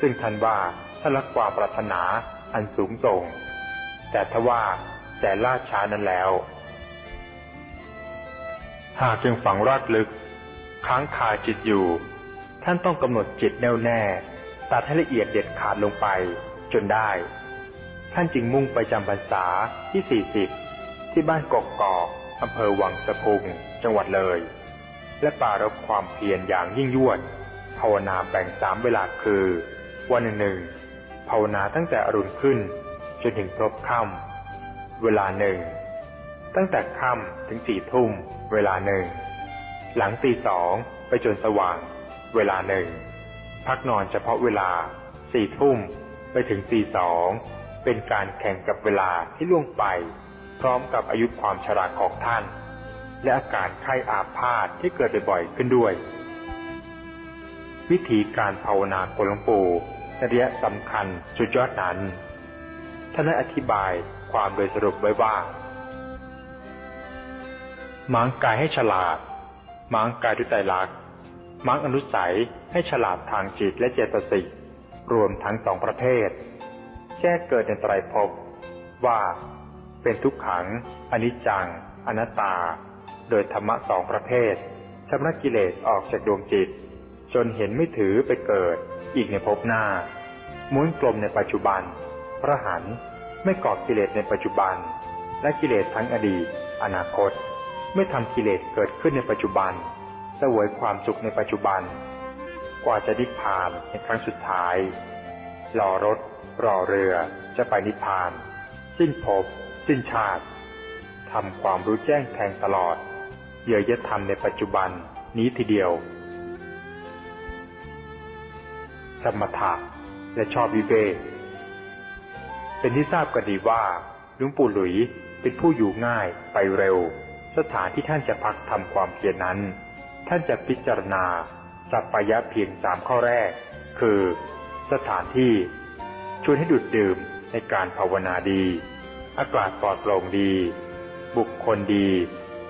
ซึ่งท่านว่าท่านรักความปรารถนาอันสูงส่ง แต่ทว่าแต่ล่าช้านั้นแล้ว หากจึงฝังรากลึก ค้างคาจิตอยู่ ท่านต้องกำหนดจิตแน่วแน่ ตัดให้ละเอียดเด็ดขาดลงไปจนได้ ท่านจึงมุ่งไปจำพรรษาที่สี่สิบที่บ้านกกกอกอำเภอวังสะพุง จังหวัดเลย และปรารบความเพียรอย่างยิ่งยวด ภาวนาแบ่งสามเวลาคือ วันหนึ่งภาวนาตั้งแต่อรุณขึ้น จนถึงพบค่ำเวลาหนึ่ง ตั้งแต่ค่ำถึงสี่ทุ่ม เวลาหนึ่ง หลังตีสองไปจนสว่าง เวลาหนึ่ง พักนอนเฉพาะเวลาสี่ทุ่มไปถึงตีสองเป็นการแข่งกับเวลาที่ล่วงไป พร้อมกับอายุความชราของท่าน และอาการไข้อาพาธที่เกิดบ่อยๆขึ้นด้วย วิธีการภาวนาของหลวงปู่ในระยะสำคัญจุดยอดนั้น ท่านได้อธิบายความโดยสรุปไว้ว่ามังกายให้ฉลาดมังกายด้วยใจรักมังอนุสัยให้ฉลาดทางจิตและเจตสิกรวมทั้งสองประเภทแก้เกิดในไตรภพว่าเป็นทุกขัง อนิจจัง อนัตตา โดยธรรมะสองประเภทชำระกิเลสออกจากดวงจิต จนเห็นไม่ถือไปเกิดอีกในภพหน้า ม้วนกลมในปัจจุบัน พระหันไม่ก่อกิเลสในปัจจุบัน และกิเลสทั้งอดีต อนาคต ไม่ทำกิเลสเกิดขึ้นในปัจจุบันสวยความสุขในปัจจุบัน กว่าจะนิพพานในครั้งสุดท้ายรอรถ รอเรือจะไปนิพพาน สิ้นภพสิ้นชาติทำความรู้แจ้งแทงตลอดเยื่อยธรรมในปัจจุบันนี้ทีเดียว สมถะและชอบวิเวก เป็นที่ทราบกันดีว่าหลวงปู่หลุยเป็นผู้อยู่ง่ายไปเร็ว สถานที่ท่านจะพักทำความเพียรนั้น ท่านจะพิจารณา สัพพยะเพียงสามข้อแรก คือ สถานที่ชวนให้ดุดดื่มในการภาวนาดี อากาศปลอดโปร่งดี บุคคลดี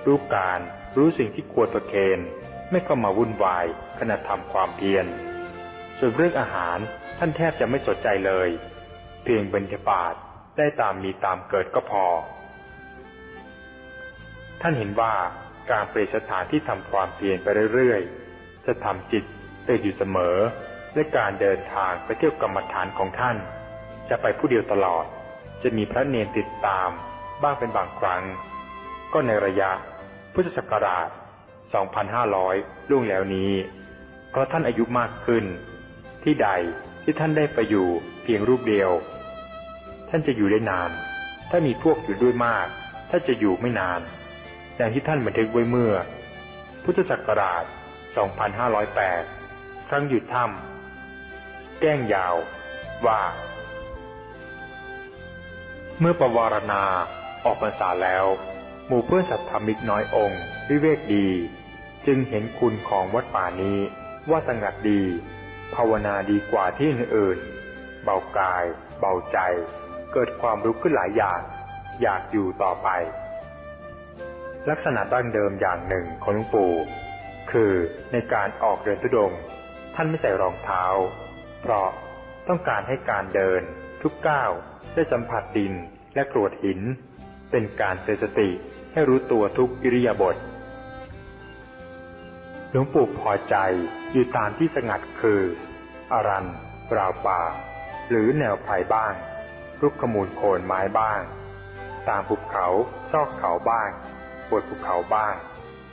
รู้การรู้สิ่งที่ควรประเคนไม่เข้ามาวุ่นวายขณะทำความเพียร ส่วนเรื่องอาหารท่านแทบจะไม่สนใจเลย เพียงบรรยบาตได้ตามมีตามเกิดก็พอ ท่านเห็นว่าการเปลี่ยนสถานที่ทำความเพียรไปเรื่อยๆ จะทำจิตตื่นอยู่เสมอ และการเดินทางไปเที่ยวกรรมฐานของท่าน จะไปผู้เดียวตลอด จะมีพระเนรติดตามบ้างเป็นบางครั้ง ก็ในระยะพุทธศักราช 2500 ล่วงแล้วนี้ เพราะท่านอายุมากขึ้น ที่ใดที่ท่านได้ไปอยู่ พียงรูปเดียว ท่านจะอยู่ได้นาน ถ้ามีพวกอยู่ด้วยมาก ท่านจะอยู่ไม่นาน อย่างที่ท่านบันทึกไว้เมื่อ พุทธศักราช 2508 ครั้งหยุดถ้ำแก้งยาวว่า เมื่อประวารณาออกพรรษาแล้ว หมู่เพื่อนสัตธรรมิกน้อยองค์วิเวกดี จึงเห็นคุณของวัดป่านี้ว่าสงัดดี ภาวนาดีกว่าที่อื่น เบากาย เบาใจ เกิดความรู้ขึ้นหลายอย่าง อยากอยู่ต่อไป ลักษณะดั้งเดิมอย่างหนึ่งของหลวงปู่ คือในการออกเดินทุดง ท่านไม่ใส่รองเท้า เพราะต้องการให้การเดินทุกก้าวได้สัมผัสดินและกรวดหิน เป็นการเตือนสติให้รู้ตัวทุกอิริยาบถหลวงปู่พอใจอยู่ตามที่สงัดคือ อรันราวป่า หรือแนวไผ่บ้างรุกขมูลโคนไม้บ้าง ตามภูเขาซอกเขาบ้างบนภูเขาบ้าง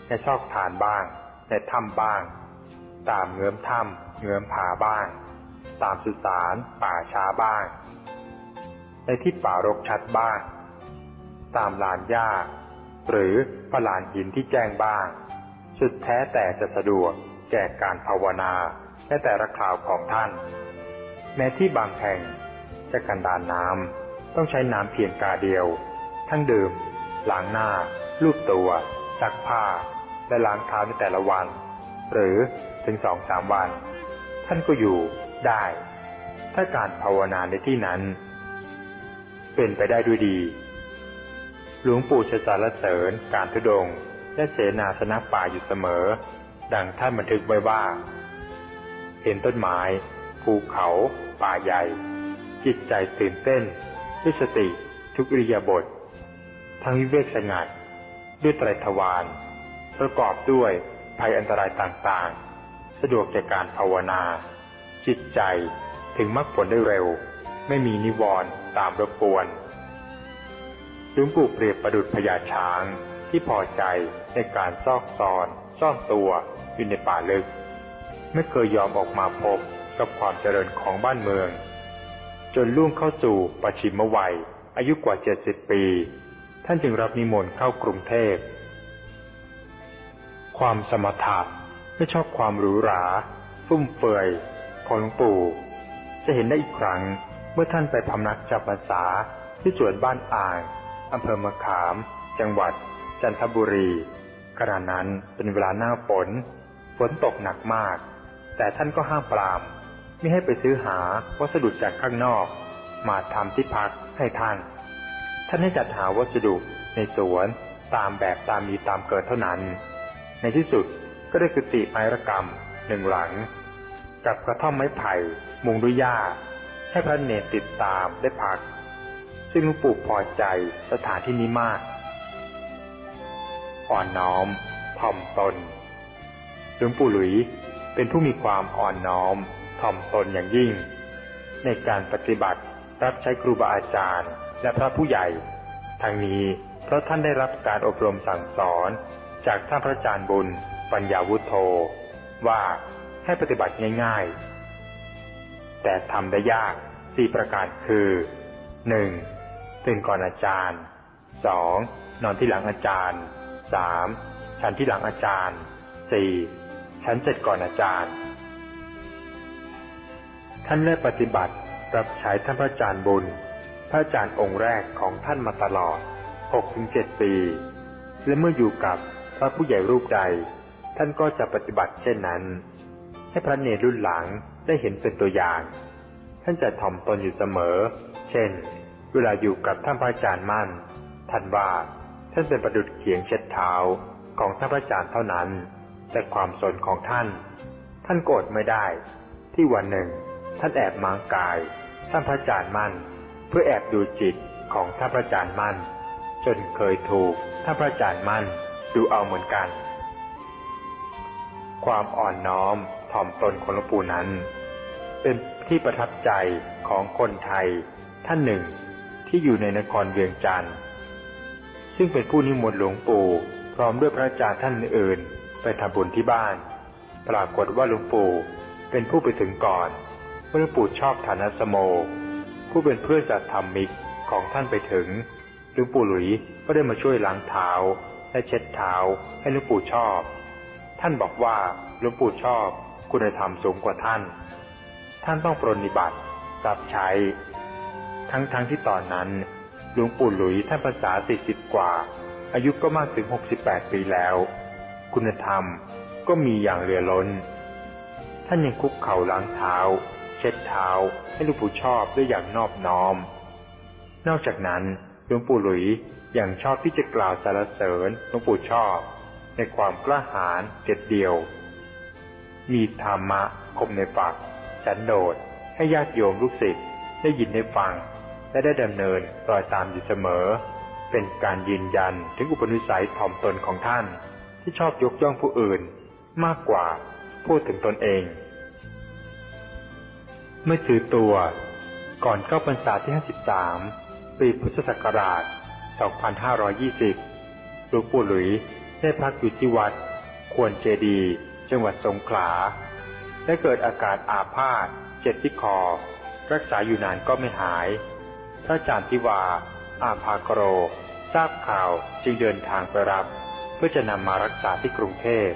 ในซอกฐานบ้าง ในถ้ำบ้าง ตามเงื้อมถ้ำเงื้อมผาบ้าง ตามสุสานป่าช้าบ้าง ในที่ป่ารกชัดบ้าง ตามลานหญ้า หรือปลานหินที่แจ้งบ้าง สุดแท้แต่จะสะดวกแก่การภาวนาและแต่ละคราวของท่าน แม้ที่บางแห่งจะกันดานน้ำต้องใช้น้ำเพียงกาเดียว ทั้งดื่มล้างหน้า ลูบตัวซักผ้า และล้างเท้าในแต่ละวัน หรือถึงสองสามวัน ท่านก็อยู่ได้ ถ้าการภาวนาในที่นั้น เป็นไปได้ด้วยดี หลวงปู่ชสารเสริญการทุดง และเสนาสนะป่าอยู่เสมอ ดังท่านบันทึกไว้ว่า เห็นต้นไม้ ภูเขา ป่าใหญ่ จิตใจตื่นเต้น ด้วยสติทุกอิริยาบถทั้งวิเวกสงัด ด้วยไตรทวารประกอบด้วยภัยอันตรายต่างๆ สะดวกแก่การภาวนา จิตใจถึงมรรคผลได้เร็ว ไม่มีนิวรณ์ตามรบกวนหลวงปู่เปรียบประดุจพญาช้างที่พอใจในการซอกซอน ซ่อนตัวอยู่ในป่าลึก ไม่เคยยอมออกมาพบ กับความเจริญของบ้านเมือง จนล่วงเข้าสู่ปัจฉิมวัย อายุกว่าเจ็ดสิบปี ท่านจึงรับนิมนต์เข้ากรุงเทพ ความสมถะไม่ชอบความหรูหรา ฟุ่มเฟือยของหลวงปู่ จะเห็นได้อีกครั้งเมื่อท่านไปพำนักจับพรรษาที่สวนบ้านอ่างอำเภอมะขาม จังหวัด จันทบุรีขณะนั้นเป็นเวลาหน้าฝน ฝนตกหนักมาก แต่ท่านก็ห้ามปรามไม่ให้ไปซื้อหาวัสดุจากข้างนอก มาทำที่พักให้ท่าน ท่านให้จัดหาวัสดุในสวนตามแบบตามมีตามเกิดเท่านั้น ในที่สุดก็ได้กุฏิไม้ระกรรมหนึ่งหลัง กับกระท่อมไม้ไผ่มุงด้วยหญ้า ให้พระเนตรติดตามได้พัก ซึ่งหลวงปู่พอใจสถานที่นี้มากอ่อนน้อมถ่อมตนหลวงปู่หลุยเป็นผู้มีความอ่อนน้อม ถ่อมตนอย่างยิ่ง ในการปฏิบัติรับใช้ครูบาอาจารย์ และพระผู้ใหญ่ ทั้งนี้เพราะท่านได้รับการอบรมสั่งสอน จากท่านพระอาจารย์บุญ ปัญญาวุฒโธ ว่าให้ปฏิบัติง่าย ๆ แต่ทำได้ยากสี่ประการคือหนึ่งตื่นก่อนอาจารย์สองนอนที่หลังอาจารย์สามฉันที่หลังอาจารย์สี่ฉันเสร็จก่อนอาจารย์ ท่านได้ปฏิบัติรับใช้ท่านพระอาจารย์บุญ พระอาจารย์องค์แรกของท่านมาตลอด 6-7 ปี และเมื่ออยู่กับพระผู้ใหญ่รูปใด ท่านก็จะปฏิบัติเช่นนั้น ให้พระเนรรุ่นหลังได้เห็นเป็นตัวอย่าง ท่านจะถ่อมตนอยู่เสมอ เช่น เวลาอยู่กับท่านพระอาจารย์มั่น ท่านว่าท่านเป็นประดุจเขียงเช็ดเท้าของท่านพระอาจารย์เท่านั้น แต่ความสนของท่าน ท่านโกรธไม่ได้ ที่วันหนึ่ง ท่านแอบมางกายท่านพระอาจารย์มั่น เพื่อแอบดูจิตของท่านพระอาจารย์มั่น จนเคยถูกท่านพระอาจารย์มั่นดูเอาเหมือนกัน ความอ่อนน้อมถ่อมตนของหลวงปู่นั้น เป็นที่ประทับใจของคนไทยท่านหนึ่งที่อยู่ในนครเวียงจันทร์ซึ่งเป็นผู้นิมนต์หลวงปู่พร้อมด้วยพระอาจารย์ท่านอื่น ไปทำบุญที่บ้าน ปรากฏว่าหลวงปู่เป็นผู้ไปถึงก่อน เมื่อหลวงปู่ชอบฐานสโม ผู้เป็นเพื่อนจัดธรรมิกของท่านไปถึงหลวงปู่หลุยก็ได้มาช่วยล้างเท้า และเช็ดเท้าให้หลวงปู่ชอบ ท่านบอกว่าหลวงปู่ชอบคุณธรรมสูงกว่าท่าน ท่านต้องปรนิบัติรับใช้ ทั้งๆทที่ตอนนั้นหลวงปู่หลุยท่านภาษาสี่สิบกว่า อายุก็มากถึงหกสิบแปดปีแล้ว คุณธรรมก็มีอย่างเรือล้น ท่านยังคุกเข่าล้างเท้า เช็ดเท้าให้หลวงปู่ชอบด้วยอย่างนอบน้อม นอกจากนั้นหลวงปู่หลุยยังชอบที่จะกล่าวสรรเสริญหลวงปู่ชอบ ในความกล้าหาญเด็ดเดียว มีธรรมะคมในปากสันโดษให้ญาติโยมลูกศิษย์ได้ยินได้ฟัง และได้ดำเนินรอยตามอยู่เสมอ เป็นการยืนยันถึงอุปนิสัยถ่อมตนของท่าน ที่ชอบยกย่องผู้อื่น มากกว่าพูดถึงตนเอง ไม่ถือตัว ก่อนเข้าพรรษาที่ 53 ปีพุทธศักราช 2520 หลวงปู่หลุยได้พักอยู่ที่วัด ควรเจดี จังหวัดสงขลา และเกิดอาการอาพาธเจ็บที่คอ รักษาอยู่นานก็ไม่หาย พระอาจารย์ทิวา อาภากโร ทราบข่าวจึงเดินทางไปรับ เพื่อจะนำมารักษาที่กรุงเทพ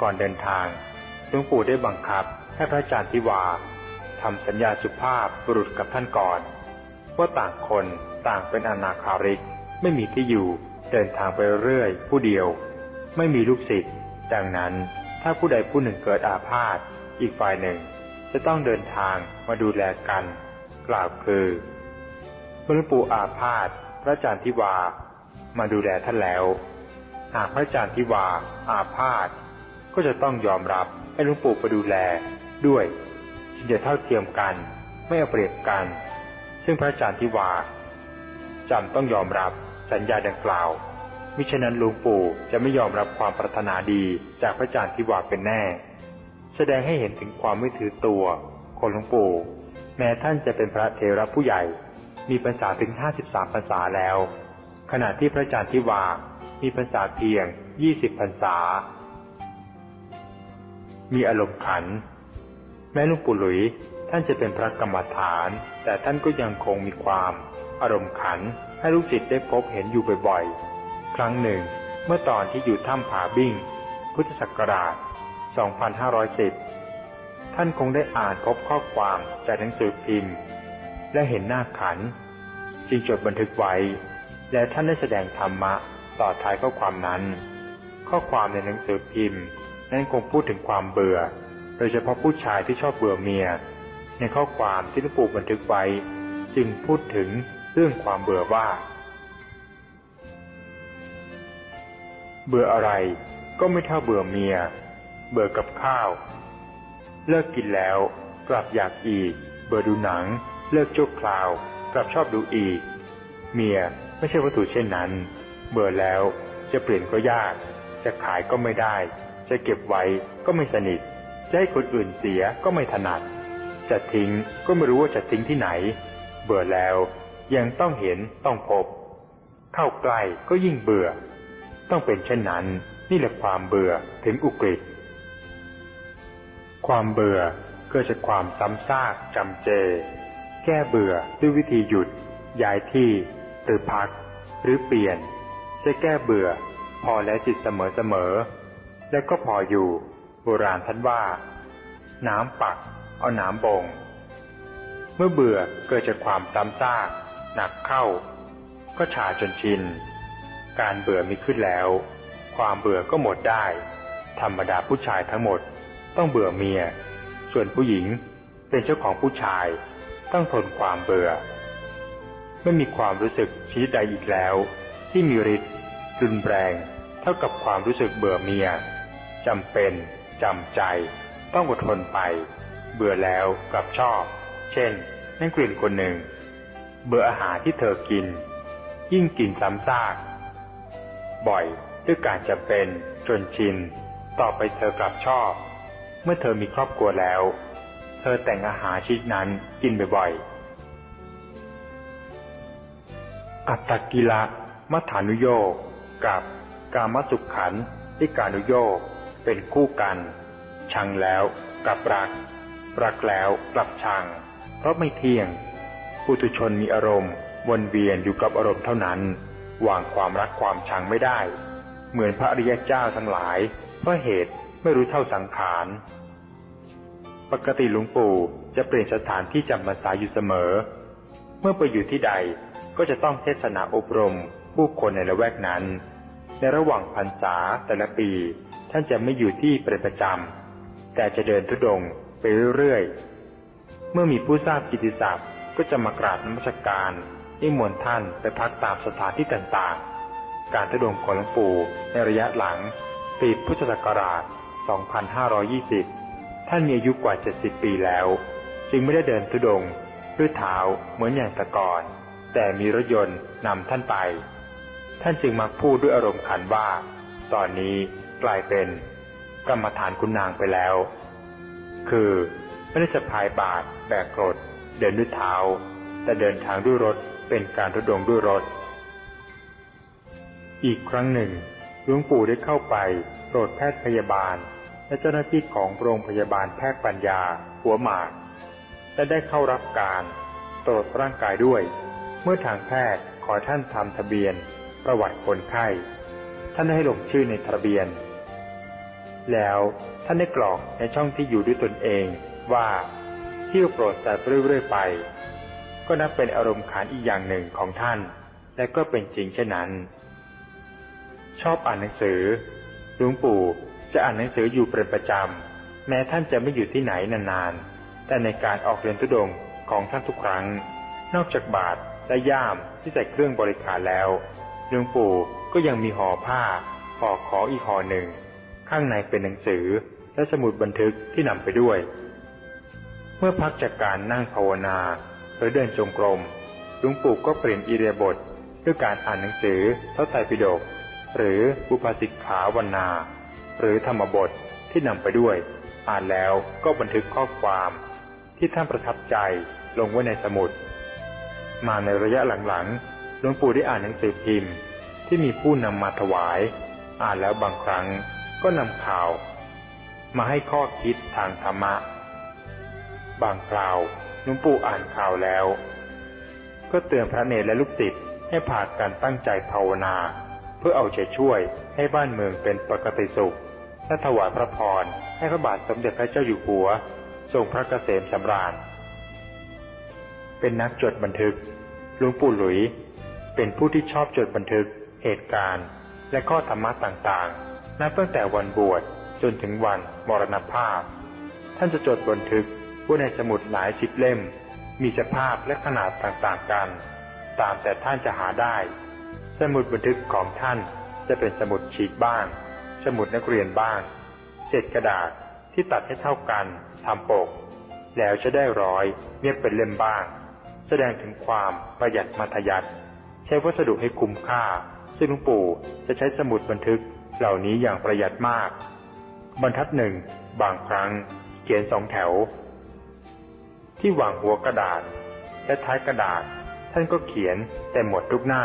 ก่อนเดินทางหลวงปู่ได้บังคับให้พระอาจารย์ทิวา ทำสัญญาสุภาพบุรุษกับท่านก่อน ว่าต่างคนต่างเป็นอนาคาริก ไม่มีที่อยู่เดินทางไปเรื่อยผู้เดียว ไม่มีลูกศิษย์ดังนั้นถ้าผู้ใดผู้หนึ่งเกิดอาพาธอีกฝ่ายหนึ่ง จะต้องเดินทางมาดูแลกัน กล่าวคือหลวงปู่อาพาธพระอาจารย์ทิวา มาดูแลท่านแล้ว หากพระอาจารย์ทิวาอาพาธก็จะต้องยอมรับให้หลวงปู่ไปดูแลด้วย จึงจะเท่าเทียมกัน ไม่เอาเปรียบกัน ซึ่งพระอาจารย์ทิวาจำต้องยอมรับสัญญาดังกล่าว มิฉะนั้นหลวงปู่จะไม่ยอมรับความปรารถนาดีจากพระอาจารย์ทิวาเป็นแน่ แสดงให้เห็นถึงความไม่ถือตัวคนหลวงปู่ แม้ท่านจะเป็นพระเทระผู้ใหญ่ มีภาษาถึงห้าสิบสามภาษาแล้ว ขณะที่พระอาจารย์ทิวา มีภาษาเพียงยี่สิบภาษามีอารมณ์ขัน แม้ลุงปู่หลุยท่านจะเป็นพระกรรมฐาน แต่ท่านก็ยังคงมีความอารมณ์ขันให้ลูกศิษย์ได้พบเห็นอยู่บ่อยๆ ครั้งหนึ่ง เมื่อตอนที่อยู่ถ้ำผาบิ้ง พุทธศักราช 2510 ท่านคงได้อ่านพบข้อความจากหนังสือพิมพ์ และเห็นหน้าขัน จึงจดบันทึกไว้ และท่านได้แสดงธรรมะต่อท้ายข้อความนั้น ข้อความในหนังสือพิมพ์ นั้นคงพูดถึงความเบื่อ โดยเฉพาะผู้ชายที่ชอบเบื่อเมีย ในข้อความที่หลวงปู่บันทึกไว้ จึงพูดถึงเรื่องความเบื่อว่า เบื่ออะไรก็ไม่เท่าเบื่อเมีย เบื่อกับข้าว เลิกกินแล้วกลับอยากอีก เบื่อดูหนัง เลิกชั่วคราว กลับชอบดูอีก เมียไม่ใช่วัตถุเช่นนั้น เบื่อแล้วจะเปลี่ยนก็ยาก จะขายก็ไม่ได้ จะเก็บไว้ก็ไม่สนิท จะให้คนอื่นเสียก็ไม่ถนัด จะทิ้งก็ไม่รู้ว่าจะทิ้งที่ไหน เบื่อแล้วยังต้องเห็นต้องพบ เข้าใกล้ก็ยิ่งเบื่อ ต้องเป็นเช่นนั้น นี่แหละความเบื่อถึงอุกฤษความเบื่อเกิดจากความซ้ำซากจำเจ แก้เบื่อด้วยวิธีหยุด ย้ายที่หรือพัก หรือเปลี่ยนจะแก้เบื่อ พอและจิตเสมอเสมอ และก็พออยู่ โบราณท่านว่า น้ำปักเอาน้ำบ่งเมื่อเบื่อเกิดจากความซ้ำซากหนักเข้า ก็ชาจนชิน การเบื่อมีขึ้นแล้ว ความเบื่อก็หมดได้ ธรรมดาผู้ชายทั้งหมดต้องเบื่อเมีย ส่วนผู้หญิงเป็นเจ้าของผู้ชายต้องทนความเบื่อ ไม่มีความรู้สึกชนิดใดอีกแล้ว ที่มีฤทธิ์รุนแรงเท่ากับความรู้สึกเบื่อเมียจำเป็น จำใจ ต้องอดทนไป เบื่อแล้วกลับชอบ เช่นนั่งกลิ่นคนหนึ่ง เบื่ออาหารที่เธอกิน ยิ่งกินซ้ำซากบ่อยด้วยการจำเป็นจนชิน ต่อไปเธอกลับชอบ เมื่อเธอมีครอบครัวแล้ว เธอแต่งอาหารชนิดนั้นกินบ่อยๆ อัตตกิละมัฐานุโยกกับกามสุขขันธิการุโยก เป็นคู่กัน ชังแล้วกลับรัก รักแล้วกลับชัง เพราะไม่เที่ยงปุถุชนมีอารมณ์วนเวียนอยู่กับอารมณ์เท่านั้น วางความรักความชังไม่ได้ เหมือนพระอริยเจ้าทั้งหลาย เพราะเหตุไม่รู้เท่าสังขาร ปกติหลวงปู่จะเปลี่ยนสถานที่จำพรรษาอยู่เสมอ เมื่อไปอยู่ที่ใดก็จะต้องเทศนาอบรมผู้คนในละแวกนั้น ในระหว่างพรรษาแต่ละปี ท่านจะไม่อยู่ที่เประจำแต่จะเดินทุดงไปเรื่อยๆ เมื่อมีผู้ทราบกิติศัพท์ก็จะมากราบนมัสการนิมนต์ท่านไปพักตามสถานที่ต่างๆ การทุดงของหลวงปู่ในระยะหลังปีพุทธศักราช 2520 ท่านมีอายุกว่า 70 ปีแล้ว จึงไม่ได้เดินทุดงด้วยเท้าเหมือนอย่างแต่ก่อน แต่มีรถยนต์นำท่านไป ท่านจึงมักพูดด้วยอารมณ์ขันว่า ตอนนี้ กลายเป็นกรรมฐานคุณนางไปแล้ว คือไม่ได้สะพายบาทแบกกรดเดินด้วยเท้า แต่เดินทางด้วยรถเป็นการทุดงด้วยรถ อีกครั้งหนึ่งหลวงปู่ได้เข้าไปโปรดแพทย์พยาบาล และเจ้าหน้าที่ของโรงพยาบาลแพทย์ปัญญา หัวหมากและได้เข้ารับการตรวจร่างกายด้วย เมื่อทางแพทย์ขอท่านทำทะเบียน ประวัติคนไข้ ท่านได้ให้ลงชื่อในทะเบียน แล้วท่านได้กรอกในช่องที่อยู่ด้วยตนเองว่าเที่ยวโปรดจัดเรื่อยๆไป ก็นับเป็นอารมณ์ขันอีกอย่างหนึ่งของท่าน และก็เป็นจริงเช่นนั้น ชอบอ่านหนังสือหลวงปู่จะอ่านหนังสืออยู่เป็นประจำแม้ท่านจะไม่อยู่ที่ไหนนานๆ แต่ในการออกเรียนทุดงของท่านทุกครั้ง นอกจากบาทและย่ามที่ใส่เครื่องบริการแล้วหลวงปู่ก็ยังมีห่อผ้าห่อขออีกห่อหนึ่ง ข้างในเป็นหนังสือและสมุดบันทึกที่นำไปด้วย เมื่อพักจากการนั่งภาวนาหรือเดินจงกรมหลวงปู่ก็เปลี่ยนอิเดียบทด้วยการอ่านหนังสือพระไตรปิฎกหรืออุปสิกขาวันนา หรือธรรมบทที่นำไปด้วย อ่านแล้วก็บันทึกข้อความที่ท่านประทับใจลงไว้ในสมุด มาในระยะหลังๆหลวงปู่ได้อ่านหนังสือพิมพ์ ที่มีผู้นำมาถวาย อ่านแล้วบางครั้ง ก็นำข่าว มาให้ข้อคิดทางธรรมะ บางคราวหลวงปู่อ่านข่าวแล้ว ก็เตือนพระเนรและลูกศิษย์ให้พานกันตั้งใจภาวนา เพื่อเอาใจช่วยให้บ้านเมืองเป็นปกติสุขและถวายพระพรให้พระบาทสมเด็จพระเจ้าอยู่หัว ทรงพระเกษมสำราญ เป็นนักจดบันทึกหลวงปู่หลุย เป็นผู้ที่ชอบจดบันทึกเหตุการณ์ และข้อธรรมะต่างๆ นับตั้งแต่วันบวชจนถึงวันมรณภาพ ท่านจะจดบันทึกไว้ในสมุดหลายสิบเล่ม มีสภาพและขนาดต่างๆกัน ตามแต่ท่านจะหาได้ สมุดบันทึกของท่านจะเป็นสมุดฉีกบ้าง สมุดนักเรียนบ้าง เศษกระดาษที่ตัดให้เท่ากันทำปก แล้วจะได้ร้อยเรียบเป็นเล่มบ้าง แสดงถึงความประหยัดมัธยัติใช้วัสดุให้คุ้มค่า ซึ่งหลวงปู่จะใช้สมุดบันทึก เหล่านี้อย่างประหยัดมาก บรรทัดหนึ่งบางครั้งเขียนสองแถว ที่วางหัวกระดาษ และท้ายกระดาษท่านก็เขียนแต่หมดทุกหน้า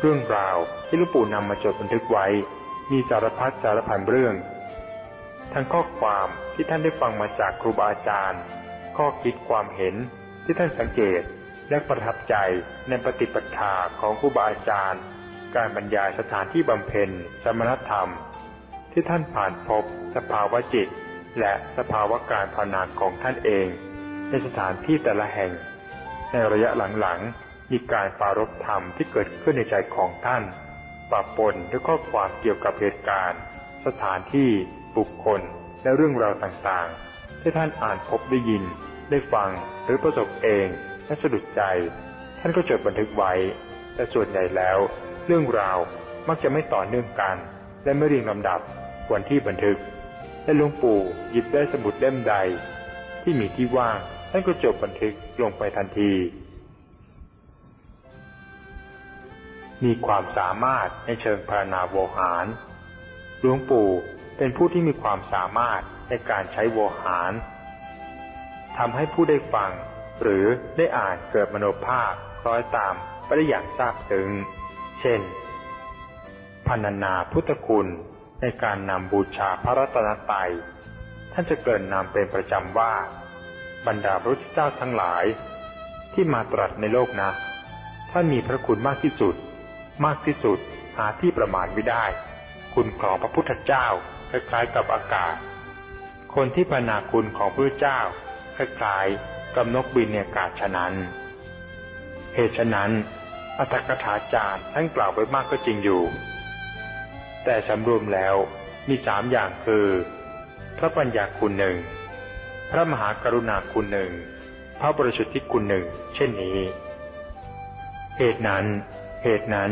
เรื่องราวที่ลวงปู่นำมาจดบันทึกไว้ มีสารพัดสารพันเรื่อง ทั้งข้อความที่ท่านได้ฟังมาจากครูบาอาจารย์ ข้อคิดความเห็นที่ท่านสังเกตและประทับใจในปฏิปทาของครูบาอาจารย์ การบรรยายสถานที่บำเพ็ญ สมณธรรม ที่ท่านผ่านพบ สภาวะจิต และสภาวะการภาวนาของท่านเอง ในสถานที่แต่ละแห่ง ในระยะหลังๆมีการปารบธรรมที่เกิดขึ้นในใจของท่านปะปนด้วยข้อความเกี่ยวกับเหตุการณ์ สถานที่บุคคล และเรื่องราวต่างๆ ที่ท่านอ่านพบได้ยิน ได้ฟังหรือประสบเองและสะดุดใจ ท่านก็จดบันทึกไว้ แต่ส่วนใหญ่แล้ว เรื่องราวมักจะไม่ต่อเนื่องกัน และไม่เรียงลำดับวันที่บันทึก และหลวงปู่หยิบได้สมุดเล่มใด ที่มีที่ว่างท่านก็จบบันทึกลงไปทันที มีความสามารถในเชิงพรรณนาโวหาร หลวงปู่เป็นผู้ที่มีความสามารถในการใช้โวหารทำให้ผู้ได้ฟังหรือได้อ่านเกิดมโนภาพคล้อยตามไปได้อย่างทราบซึ้ง ช่น พันนาพุทธคุณในการนำบูชาพระรัตนตรัย ท่านจะเกิดนามเป็นประจำว่า บรรดาพระพุทธเจ้าทั้งหลาย ที่มาตรัสในโลกนะ ท่านมีพระคุณมากที่สุด มากที่สุดหาที่ประมาณไม่ได้ คุณของพระพุทธเจ้าคล้ายๆกับอากาศ คนที่พนาคุณของพระเจ้าคล้ายๆกับนกบินในอากาศฉะนั้น เหตุฉะนั้น อัตถกถาจารย์ท่านกล่าวไว้มากก็จริงอยู่ แต่สำรวมแล้วมีสามอย่างคือ พระปัญญาคุณหนึ่ง พระมหากรุณาคุณหนึ่ง พระบริสุทธิคุณหนึ่ง เช่นนี้ เหตุนั้นเหตุนั้น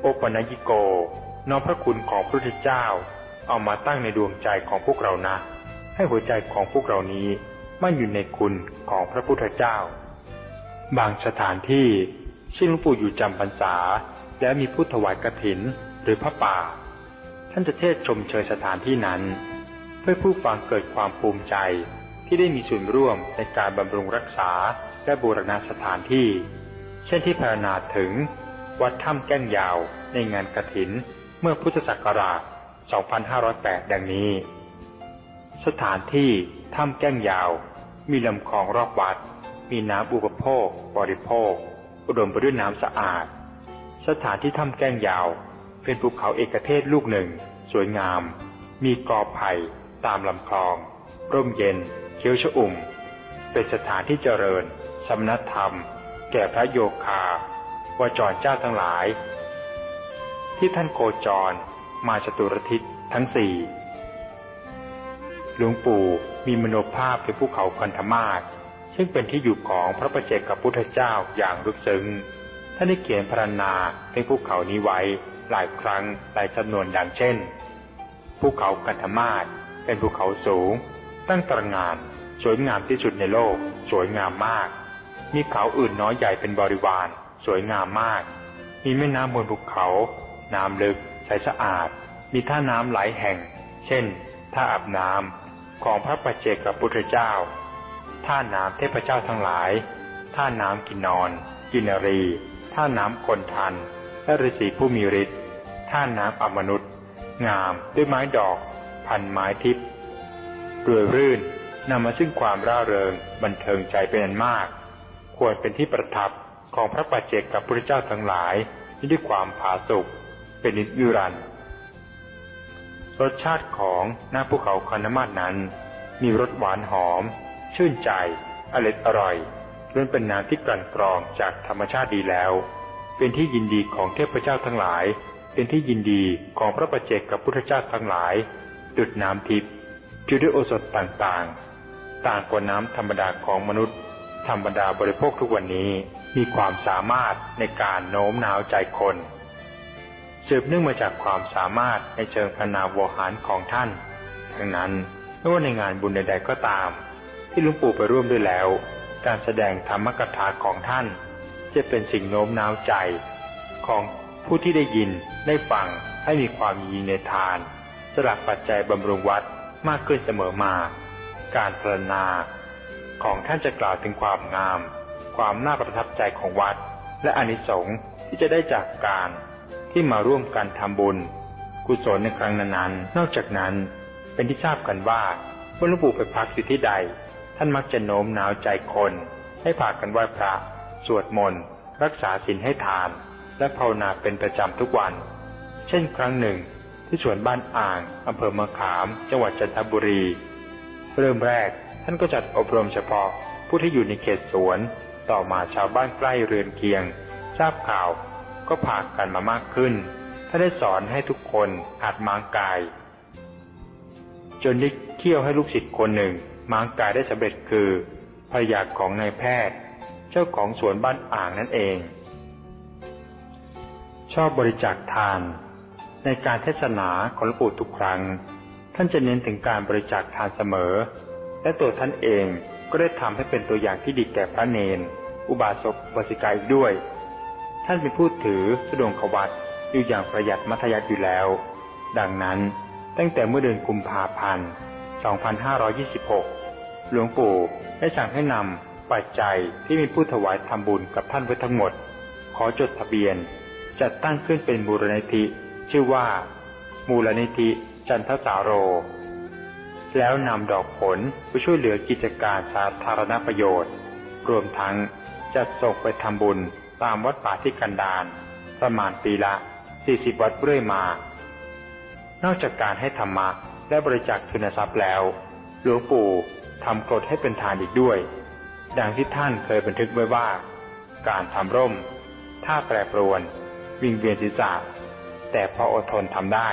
โอปนัญิโกน้อมพระคุณของพระพุทธเจ้า เอามาตั้งในดวงใจของพวกเรานะ ให้หัวใจของพวกเรานี้มั่นอยู่ในคุณของพระพุทธเจ้า บางสถานที่ เช่นหลวงปู่อยู่จำพรรษา แล้วมีผู้ถวายกระถินหรือพระป่า ท่านจะเทศชมเชยสถานที่นั้น เพื่อผู้ฟังเกิดความภูมิใจที่ได้มีส่วนร่วมในการบำรุงรักษาและบูรณะสถานที่ เช่นที่พารณาถึง วัดถ้ำแก้งยาวในงานกระถินเมื่อพุทธศักราช 2508 ดังนี้ สถานที่ถ้ำแก้งยาว มีลำคลองรอบวัด มีน้ำอุปโภค บริโภค อุดมไปด้วยน้ำสะอาด สถานที่ถ้ำแก้งยาว เป็นภูเขาเอกเทศลูกหนึ่ง สวยงาม มีกอไผ่ตามลำคลอง ร่มเย็น เขียวชอุ่ม เป็นสถานที่เจริญสมณธรรม แก่พระโยคาวจรเจ้าทั้งหลาย ที่ท่านโคจรมาจตุรทิศทั้งสี่หลวงปู่มีมโนภาพเป็นภูเขาคันธมาศ ซึ่งเป็นที่อยู่ของพระประเจกับพุทธเจ้าอย่างลึกซึ้ง ท่านได้เขียนพรรณนาในภูเขานี้ไว้หลายครั้งหลายจำนวนดังเช่น ภูเขากันธมาศเป็นภูเขาสูง ตั้งตระงาน สวยงามที่สุดในโลก สวยงามมาก มีเขาอื่นน้อยใหญ่เป็นบริวาร สวยงามมาก มีแม่น้ำบนภูเขา น้ำลึกใสสะอาด มีท่าน้ำหลายแห่ง เช่น ท่าอาบน้ำของพระปัจเจกับพุทธเจ้า ท่าน้ำเทพเจ้าทั้งหลาย ท่าน้ำกินนอน กินรี ท่าน้ำคนทัน และฤาษีผู้มีฤทธิ์ ท่าน้ำอมนุษย์ งามด้วยไม้ดอก พันไม้ทิพย์รวยรื่นนำมาซึ่งความร่าเริงบันเทิงใจเป็นอันมาก ควรเป็นที่ประทับของพระปัจเจกกับพระเจ้าทั้งหลายที่ด้วยความผาสุกเป็นนิจรันรสชาติของหน้าภูเขาคานมาสนั้น มีรสหวานหอม ชื่นใจอร่อยอร่อยล้วนเป็นน้ำที่กลั่นกรองจากธรรมชาติดีแล้ว เป็นที่ยินดีของเทพเจ้าทั้งหลาย เป็นที่ยินดีของพระปัจเจกกับพุทธเจ้าทั้งหลาย ดุดน้ำทิพย์จุด้วยโอสถต่างๆ ต่างกว่าน้ำธรรมดาของมนุษย์ ธรรมดาบริโภคทุกวันนี้มีความสามารถในการโน้มน้าวใจคนสืบเนื่องมาจากความสามารถในเชิงพนาวหารของท่าน ทั้งนั้นไม่ว่าในงานบุญใดๆก็ตาม ที่หลวงปู่ไปร่วมด้วยแล้ว การแสดงธรรมกถาของท่าน จะเป็นสิ่งโน้มน้าวใจของผู้ที่ได้ยินได้ฟังให้มีความยินในทาน สลักปัจจัยบำรุงวัดมากขึ้นเสมอมา การพรณนา ของท่านจะกล่าวถึงความงาม ความน่าประทับใจของวัด และอนิสงส์ที่จะได้จากการที่มาร่วมกันทำบุญ กุศลในครั้งนั้นๆนอกจากนั้นเป็นที่ทราบกันว่าเมื่อหลวงปู่ไปพักสิที่ใดานมักจะโน้มน้าวใจคน ให้พากันไหว้พระ สวดมนต์ รักษาศีลให้ทาน และภาวนาเป็นประจำทุกวัน เช่นครั้งหนึ่ง ที่สวนบ้านอ่างอำเภอมะขาม จังหวัดจันทบุรี เริ่มแรกท่านก็จัดอบรมเฉพาะผู้ที่อยู่ในเขตสวน ต่อมาชาวบ้านใกล้เรือนเคียง ทราบข่าวก็พากันมามากขึ้นถ้านได้สอนให้ทุกคนหัดมางกาย จนได้เคี่ยวให้ลูกศิษย์คนหนึ่ง มางกายได้สำเร็จคือภรรยาของนายแพทย์ เจ้าของสวนบ้านอ่างนั่นเอง ชอบบริจาคทาน ในการเทศนาของหลวงปู่ทุกครั้ง ท่านจะเน้นถึงการบริจาคทานเสมอ และตัวท่านเองก็ได้ทำให้เป็นตัวอย่างที่ดีแก่พระเนน อุบาสกบาสิกาอีกด้วย ท่านเป็นผู้ถือสดงขวัตอยู่อย่างประหยัดมัธยัติอยู่แล้ว ดังนั้นตั้งแต่เมื่อเดือนกุมภาพันธ์ 2526 หลวงปู่ได้สั่งให้นำปัจจัยที่มีผู้ถวายทำบุญกับท่านไว้ทั้งหมด ขอจดทะเบียน จัดตั้งขึ้นเป็นมูลนิธิ ชื่อว่า มูลนิธิจันทสาโร แล้วนำดอกผลไปช่วยเหลือกิจการสาธารณประโยชน์ รวมทั้งจัดส่งไปทำบุญตามวัดป่าที่กันดารประมาณปีละ 40 วัดเรื่อยมา นอกจากการให้ธรรมะ และบริจาคทุนทรัพย์แล้ว หลวงปู่ทำกฎให้เป็นทานอีกด้วย ดังที่ท่านเคยบันทึกไว้ว่า การทำร่ม ถ้าแปรปรวน วิงเวียนศีรษะแต่พออดทนทำได้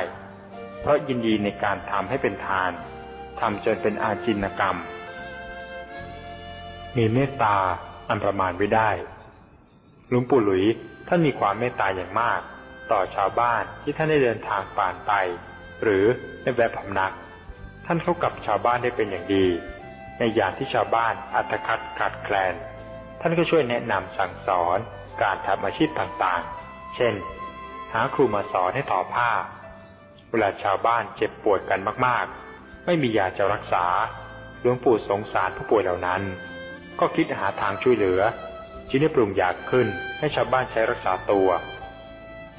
เพราะยินดีในการทำให้เป็นทานทำจนเป็นอาจินกรรม มีเมตตาอันประมาณไม่ได้ หลวงปู่หลุยท่านมีความเมตตาอย่างมาก ต่อชาวบ้านที่ท่านได้เดินทางผ่านไป หรือได้แวะพำนัก ท่านเข้ากับชาวบ้านได้เป็นอย่างดี ในยามที่ชาวบ้านอัตคัดขาดแคลน ท่านก็ช่วยแนะนำสั่งสอนการทำอาชีพต่างๆ เช่น หาครูมาสอนให้ทอผ้า เวลาชาวบ้านเจ็บป่วยกันมากๆ ไม่มียาจะรักษา หลวงปู่สงสารผู้ป่วยเหล่านั้น ก็คิดหาทางช่วยเหลือจึงได้ปรุงยาขึ้นให้ชาวบ้านใช้รักษาตัว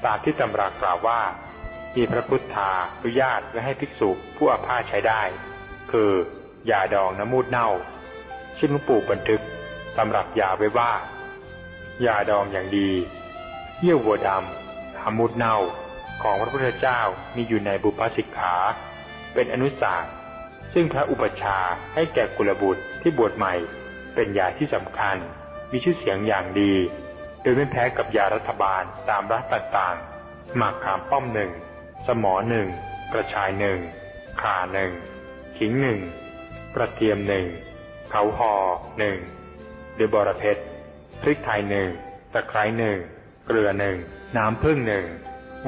ตามที่ตำรากล่าวว่า มีพระพุทธาอนุญาตไว้ให้ภิกษุผู้อาพาธใช้ได้ คือยาดองน้ำมูดเน่า ซึ่งหลวงปู่บันทึกสำหรับยาไว้ว่า ยาดองอย่างดี เยี่ยววัวดำน้ำมูดเน่าของพระพุทธเจ้ามีอยู่ในบุพสิกขา เป็นอนุสาสซึ่งพระอุปชาให้แก่กุลบุตรที่บวชใหม่ เป็นยาที่สำคัญ มีชื่อเสียงอย่างดี โดยไม่แพ้กับยารัฐบาลตามรัฐต่างๆหมากขามป้อมหนึ่ง มอหนึ่งกระชายหนึ่งข่าหนึ่งขิงหนึ่งกระเทียมหนึ่งเขาหอหนึ่งเดือบอระเพ็ดพริกไทยหนึ่งตะไคร้หนึ่งเกลือหนึ่งน้ำผึ้งหนึ่ง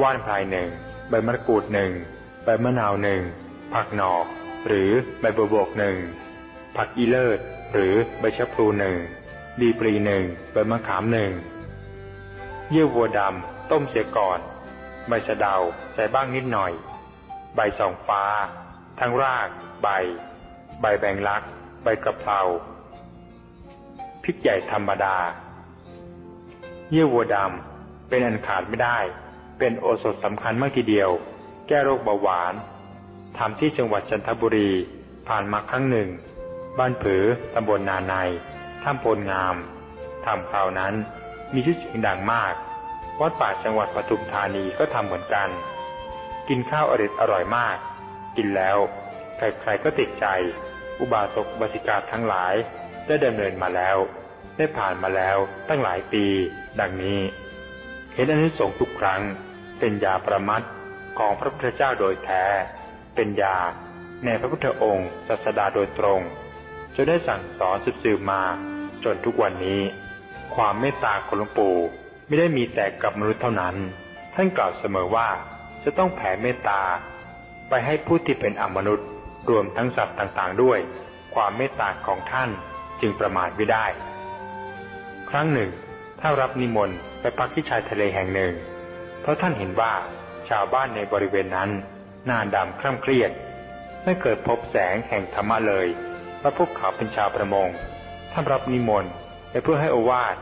ว่านพรายหนึ่งใบมะกรูดหนึ่งใบมะนาวหนึ่งผักหนอกหรือใบบัวบกหนึ่งผักอีเลิศหรือใบชะพลูหนึ่งดีปรีหนึ่งใบมะขามหนึ่งเยื่อวัวดำต้มเสียก่อน ใบสะเดาใส่บ้างนิดหน่อย ใบสองฟ้า ทั้งราก ใบ ใบแบงลัก ใบกระเพราพริกใหญ่ธรรมดา เยื่อวัวดำเป็นอันขาดไม่ได้ เป็นโอสถสำคัญมากทีเดียว แก้โรคเบาหวานทำที่จังหวัดจันทบุรีผ่านมาครั้งหนึ่ง บ้านผือตำบลนาในถ้ำโพลงามทำคราวนั้นมีชื่อเสียงดังมาก วัดป่าจังหวัดปทุมธานีก็ทำเหมือนกัน กินข้าวอริดอร่อยมาก กินแล้วใครๆก็ติดใจ อุบาสกบาสิกาทั้งหลายได้ดำเนินมาแล้ว ได้ผ่านมาแล้วตั้งหลายปี ดังนี้ เห็นอนุสงส์ทุกครั้ง เป็นยาประมัดของพระพุทธเจ้าโดยแท้ เป็นยาในพระพุทธองค์ศาสดาโดยตรงจนได้สั่งสอนสืบมา จนทุกวันนี้ ความเมตตาของหลวงปู่ ไม่ได้มีแต่กับมนุษย์เท่านั้น ท่านกล่าวเสมอว่าจะต้องแผ่เมตตา ไปให้ผู้ที่เป็นอมนุษย์ รวมทั้งสัตว์ต่างๆด้วย ความเมตตาของท่านจึงประมาทไม่ได้ ครั้งหนึ่งถ้านรับนิมนต์ไปพักที่ชายทะเลแห่งหนึ่ง เพราะท่านเห็นว่าชาวบ้านในบริเวณนั้นหน้าดำคร่ำเครียดไม่เกิดพบแสงแห่งธรรมะเลยเพราะพวกเขาเป็นชาวประมงท่านรับนิมนต์ไปเพื่อให้อวาด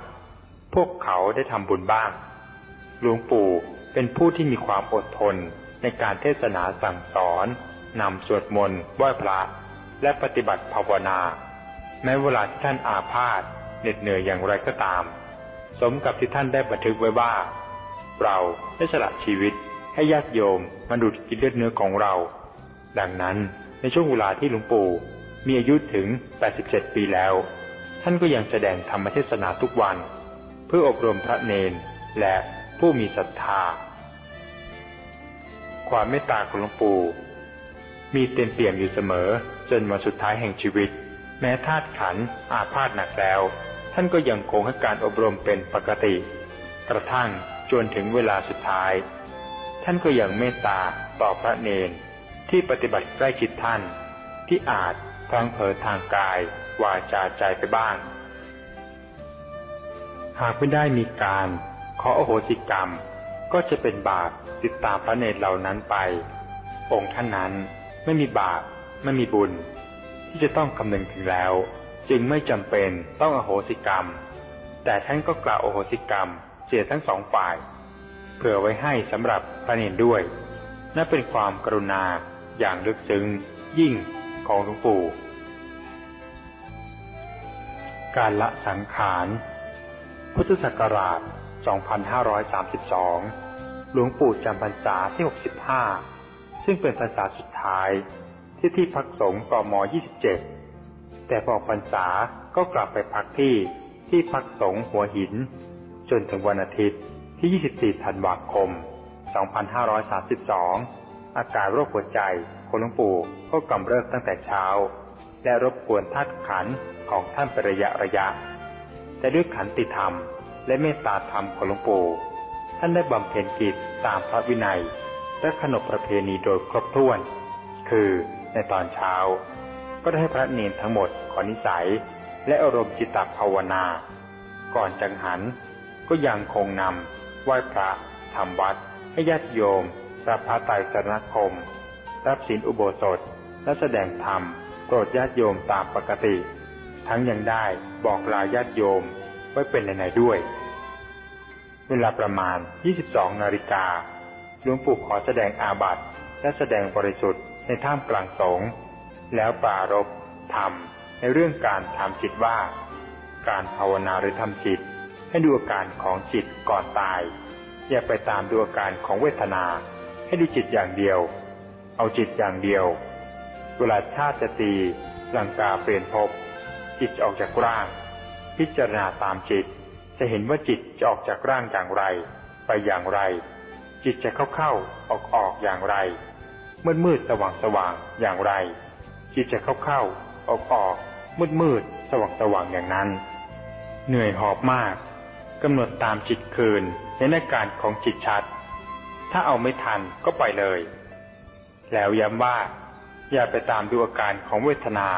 พวกเขาได้ทำบุญบ้าง หลวงปู่เป็นผู้ที่มีความอดทนในการเทศนาสั่งสอนนำสวดมนต์ไหว้พระ และปฏิบัติภาวนา แม้เวลาที่ท่านอาพาธเหน็ดเหนื่อยอย่างไรก็ตาม สมกับที่ท่านได้บันทึกไว้ว่า เราได้สละชีวิตให้ญาติโยมมาดูดกินเลือดเนื้อของเรา ดังนั้นในช่วงเวลาที่หลวงปู่มีอายุถึง 87 ปีแล้ว ท่านก็ยังแสดงธรรมเทศนาทุกวัน พื่ออบรมพระเนนและผู้มีศรัทธา ความเมตตาของหลวงปู่มีเต็มเปี่ยมอยู่เสมอ จนวันสุดท้ายแห่งชีวิต แม้ธาตุขันอาพาธหนักแล้ว ท่านก็ยังคงให้การอบรมเป็นปกติ กระทั่งจนถึงเวลาสุดท้าย ท่านก็ยังเมตตาต่อพระเนนที่ปฏิบัติใกล้ชิดท่าน ที่อาจพลังเผลอทางกาย วาจาใจไปบ้าง หากไม่ได้มีการขอโอโหสิกรรม ก็จะเป็นบาปติดตามพระเนตรเหล่านั้นไป องค์ท่านนั้นไม่มีบาปไม่มีบุญ ที่จะต้องคำนึงถึงแล้ว จึงไม่จำเป็นต้องอโหสิกรรม แต่ท่านก็กล่าวโอโหสิกรรมเสียทั้งสองฝ่ายเผื่อไว้ให้สำหรับพระเนตรด้วยนั่นเป็นความกรุณาอย่างลึกซึ้งยิ่งของหลวงปู่การละสังขาร พุทธศักราช 2532 หลวงปู่จำพรรษาที่ 65 ซึ่งเป็นพรรษาสุดท้าย ที่ที่พักสงฆ์กม 27 แต่พอพรรษาก็กลับไปพักที่ที่พักสงฆ์หัวหิน จนถึงวันอาทิตย์ที่ 24 ธันวาคม 2532 อาการโรคหัวใจของหลวงปู่ก็กำเริบตั้งแต่เช้า และรบกวนธาตุขันของท่านเป็นระยะระยะ แต่ด้วยขันติธรรม และเมตตาธรรมของหลวงปู่ท่านได้บำเพ็ญกิจตามพระวินัย และขนบประเพณีโดยครบถ้วน คือในตอนเช้า ก็ได้ให้พระเนรทั้งหมดขอนิสัย และอารมณ์จิตตภาวนา ก่อนจังหันก็ยังคงนำไหว้พระทำวัด ให้ญาติโยมรับพระไตรสรณคม รับศีลอุโบสถและแสดงธรรมโปรดญาติโยมตามปกติ ทั้งยังได้บอกลาญาติโยมไว้เป็นในๆด้วย เวลาประมาณ 22 นาฬิกาหลวงปู่ขอแสดงอาบัติและแสดงบริสุทธิ์ในท่ามกลางสงฆ์แล้วปรารบธรรมในเรื่องการทำจิตว่า การภาวนาหรือทำจิต ให้ดูอาการของจิตก่อนตาย อย่าไปตามดูอาการของเวทนา ให้ดูจิตอย่างเดียว เอาจิตอย่างเดียวเวลาชาติจะตีหลังกาเปลี่ยนภพ จิตออกจากร่าง พิจารณาตามจิต จะเห็นว่าจิตจะออกจากร่างอย่างไร ไปอย่างไร จิตจะเข้าเข้าออกออกอย่างไร มืดมืดสว่างสว่างอย่างไร จิตจะเข้าเข้าออกออกมืดมืดสว่างสว่างอย่างนั้น เหนื่อยหอบมากกำหนดตามจิตคืนในอาการของจิตชัด ถ้าเอาไม่ทันก็ไปเลย แล้วย้ำว่า อย่าไปตามดูอาการของเวทนา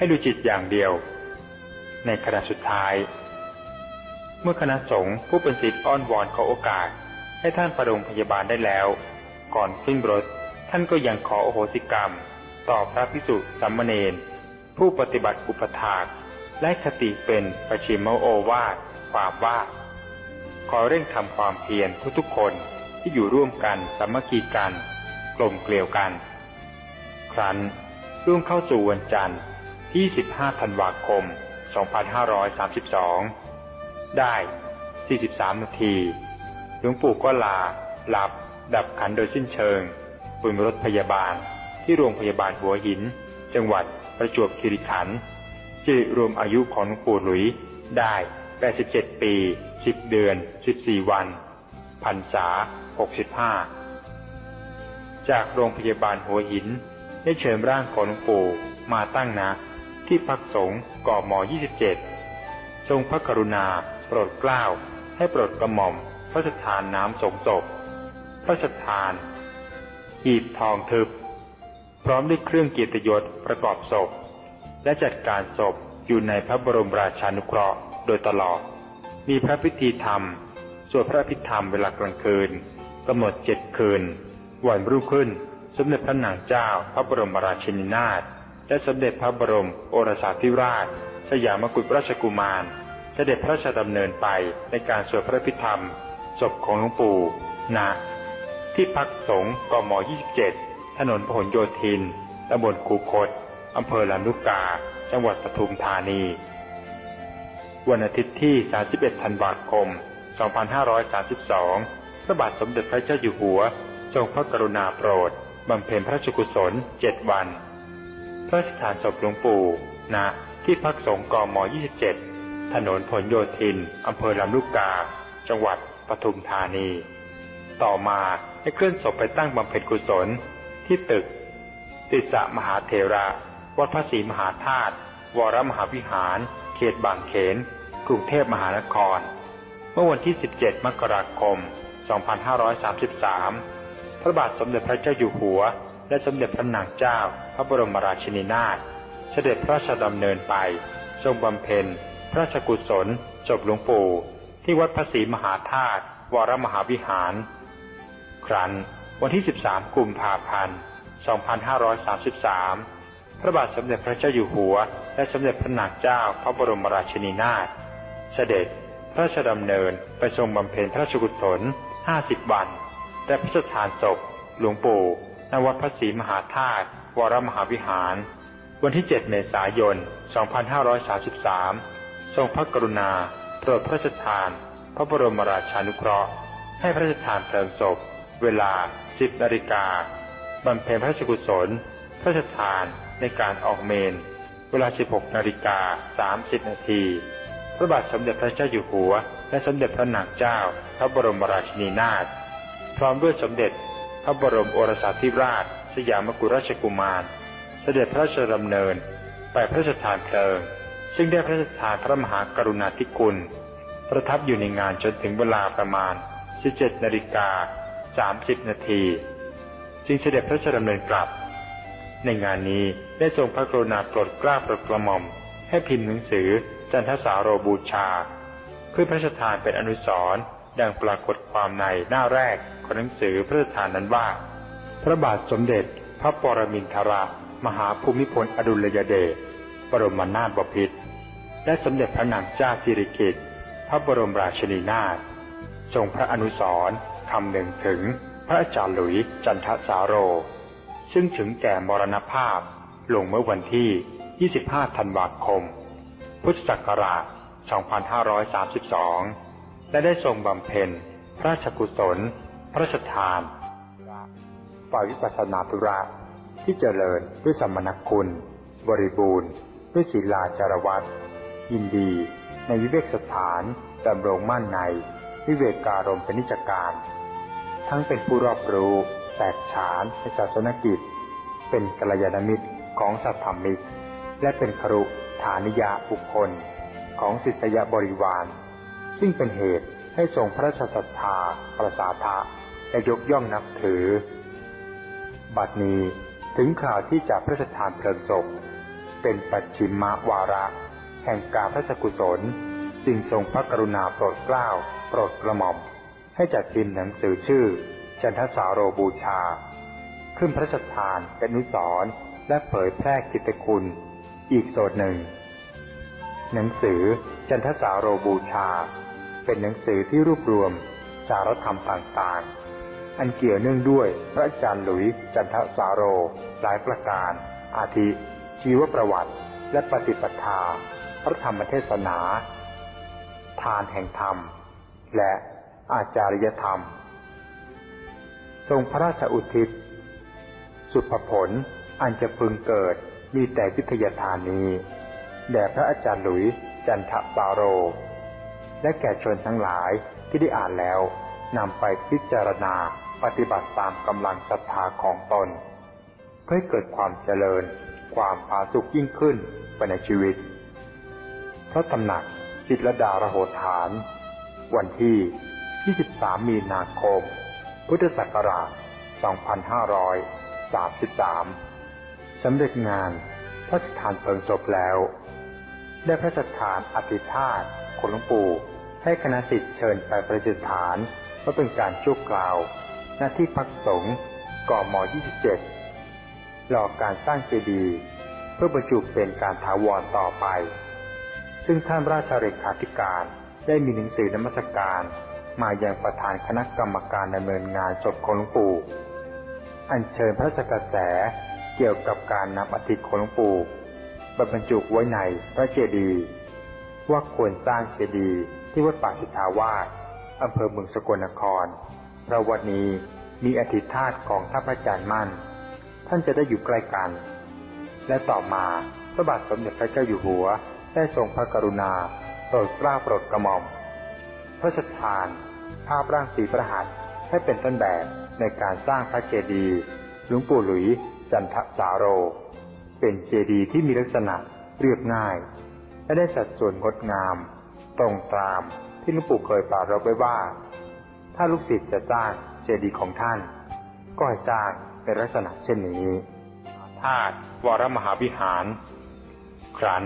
ให้ดูจิตอย่างเดียว ในขณะสุดท้าย เมื่อคณะสงฆ์ผู้เป็นศิษย์อ้อนวอนขอโอกาส ให้ท่านประดงพยาบาลได้แล้ว ก่อนขึ้นรถท่านก็ยังขอโอโหสิกรรม ต่อพระพิสุสัมมเนนผู้ปฏิบัติอุปถากและคติเป็นประชิมโอวาทความว่า ขอเร่งทำความเพียรทุกๆคนที่อยู่ร่วมกันสามัคคีกัน กลมเกลียวกัน ครั้นร่วงเข้าสู่วันจันทร์ ที่15ธันวาคม 2532 ได้ 43 นาที หลวงปู่ก็ลา หลับ ดับขันโดยสิ้นเชิงบนรถพยาบาล ที่โรงพยาบาลหัวหิน จังหวัดประจวบคีรีขันธ์ที่รวมอายุของหลวงปู่หลุย ได้ 87 ปี 10 เดือน 14 วัน พรรษา 65 จากโรงพยาบาลหัวหิน ได้เชิญร่างของหลวงปู่มาตั้งนะ ที่พักสงฆ์ก่อม27 ทรงพระกรุณา โปรดเกล้า ให้โปรดกระหม่อม พระสถานน้ำสงศพพระสถานหีบทองทึบ พร้อมด้วยเครื่องเกียรติยศประกอบศพ และจัดการศพอยู่ในพระบรมราชานุเคราะห์โดยตลอด มีพระพิธีธรรม สวดพระพิธรรมเวลากลางคืนกำหนดเจ็ดคืน วันรุ่งขึ้น สมเด็จพระนางเจ้าพระบรมราชินีนาถ และสมเด็จพระบรมโอรสาธิราช สยามกุฎราชกุมาร เสด็จพระราชดำเนินไปในการสวดพระพิธรรม ศพของหลวงปู่ณที่พักสงฆ์กม 27 ถนนพหลโยธิน ตำบลคูคต อำเภอลำลูกกา จังหวัดปทุมธานี วันอาทิตย์ที่ 31 ธันวาคม 2532 พระบาทสมเด็จพระเจ้าอยู่หัว ทรงพระกรุณาโปรด บำเพ็ญพระราชกุศลเจ็ดวัน พระสถานศพหลวงปู่ณที่พักสงฆ์กม27 ถนนผลโยธิน อำเภอลำลูกกา จังหวัดปทุมธานี ต่อมาให้เคลื่อนศพไปตั้งบำเพ็ญกุศล ที่ตึก ติสะมหาเถระวัดพระศรีมหาธาตุวรมหาวิหาร เขตบางเขน กรุงเทพมหานคร เมื่อวันที่ 17 มกราคม 2533 พระบาทสมเด็จพระเจ้าอยู่หัว และสมเด็จพระนางเจ้า พระบรมราชินีนาถเสด็จพระราชดำเนินไป ทรงบำเพ็ญ พระราชกุศลศพหลวงปู่ ที่วัดพระศรีมหาธาตุวรมหาวิหาร ครั้นวันที่ 13 กุมภาพันธ์ 2533 พระบาทสมเด็จพระเจ้าอยู่หัว และสมเด็จพระนางเจ้า พระบรมราชินีนาถเสด็จพระราชดำเนินไปทรงบำเพ็ญพระราชกุศล 50 วัน และพระราชทานศพหลวงปู่ ณวัดพระศรีมหาธาตุวรมหาวิหาร วันที่ 7 เมษายน 2533 ทรงพระกรุณา โปรดพระราชทาน พระบรมราชานุเคราะห์ ให้พระราชทานเพลิงศพ เวลา 10นาฬิกาบำเพ็ญพระราชกุศล พระราชทานในการออกเมน เวลา 16นาฬิกา30นาทีพระบาทสมเด็จพระเจ้าอยู่หัว และสมเด็จพระนางเจ้า พระบรมราชินีนาถพร้อมด้วยสมเด็จ พระบรมโอรสาธิราช สยามกุฎราชกุมาร เสด็จพระราชดำเนิน ไปพระราชทานเพลิง ซึ่งได้พระราชทานพระมหากรุณาธิคุณ ประทับอยู่ในงานจนถึงเวลาประมาณ 17นาฬิกา30นาที จึงเสด็จพระราชดำเนินกลับ ในงานนี้ได้ทรงพระกรุณาโปรดกล้าโปรดกระหม่อม ให้พิมพ์หนังสือจันทสาโรบูชา เพื่อพระราชทานเป็นอนุสรณ์ ดังปรากฏความในหน้าแรกของหนังสือพระราชทานนั้นว่า พระบาทสมเด็จพระปรมินทรมหาภูมิพลอดุลยเดชบรมนาถบพิตรและสมเด็จพระนางเจ้าสิริกิติ์พระบรมราชินีนาถทรงพระอนุสรณ์คำหนึ่งถึงพระอาจารย์หลุยจันทสาโร ซึ่งถึงแก่มรณภาพลงเมื่อวันที่ 25 ธันวาคม พุทธศักราช 2532 และได้ทรงบำเพ็ญพระราชกุศล พระราชทานฝ่ายวิปัสสนาธุระที่เจริญด้วยสมณคุณ บริบูรณ์ ด้วยศีลาจารวัตยินดี ในวิเวกสถานดำรงมั่นใน วิเวกการมเป็นนิจการ ทั้งเป็นผู้รอบรู้ แตกฉานในศาสนกิจ เป็นกัลยาณมิตรของสัตธรรมิก และเป็นครุฐานิยาบุคคล ของศิษยบริวาร ซึ่งเป็นเหตุให้ทรงพระราชศรัทธาประสาทะและยกย่องนับถือ บัดนี้ถึงข่าวที่จะพระราชทานเพลิงศพ เป็นปัจฉิมวาระ แห่งการพระชกุศลจึงทรงพระกรุณาโปรดเกล้าโปรดกระหม่อม ให้จัดพิมพ์หนังสือชื่อ จันทสาโรบูชา ขึ้นพระราชทานเป็นนุสรและเผยแพร่กิตติคุณ อีกโสดหนึ่ง หนังสือจันทสาโรบูชา เป็นหนังสือที่รวบรวมสารธรรมต่างๆ อันเกี่ยวเนื่องด้วยพระอาจารย์หลุยจันทสาโร หลายประการ อาทิ ชีวประวัติ และปฏิปทา พระธรรมเทศนา ทานแห่งธรรม และอาจารยธรรม ทรงพระราชอุทิศ สุภผลอันจะพึงเกิดมีแต่วิทยาทานนี้แด่พระอาจารย์หลุยจันทสาโร และแก่ชนทั้งหลายที่ได้อ่านแล้วนำไปพิจารณาปฏิบัติตามกำลังศรัทธาของตน เพื่อเกิดความเจริญ ความผาสุกยิ่งขึ้นไปในชีวิต พระตำหนักจิตรดารโหฐาน วันที่ 23 มีนาคม พุทธศักราช 2533 สำเร็จงานพระราชทานเพลิงศพแล้ว ได้พระราชทานอธิษฐานคนหลวงปู่ ให้คณะสิทธิ์เชิญไปประดิษฐานเพื่อเป็นการชั่วคราว หน้าที่พักสงฆ์กม27รอการสร้างเจดีย์เพื่อบรรจุเป็นการถาวรต่อไป ซึ่งท่านราชเลขาธิการได้มีหนังสือนมัสการมายังประธานคณะกรรมการดำเนินงานศพของหลวงปู่อัญเชิญพระราชกระแสเกี่ยวกับการนำอธิของหลวงปู่บรรจุไว้ในพระเจดีย์ว่าควรสร้างเจดีย์ ที่วัดป่าสิทธาวาสอำเภอเมืองสกลนครเพราะวันนี้มีอธิธาตของท่านพระอาจารย์มั่น ท่านจะได้อยู่ใกล้กัน และต่อมาพระบาทสมเด็จพระเจ้าอยู่หัวได้ทรงพระกรุณาโปรดกล้าโปรดกระหม่อม พระราชทาน ภาพร่างสีพระหัตให้เป็นต้นแบบในการสร้างพระเจดีย์หลวงปู่หลุยจันทสาโร เป็นเจดีย์ที่มีลักษณะเรียบง่าย และได้สัดส่วนงดงาม ตรงตามที่หลวงปู่เคยปรารบไว้ว่า ถ้าลูกศิษย์จะสร้างเจดีย์ของท่าน ก็ให้สร้างเป็นลักษณะเช่นนี้ธาตุวรมหาวิหาร ครั้น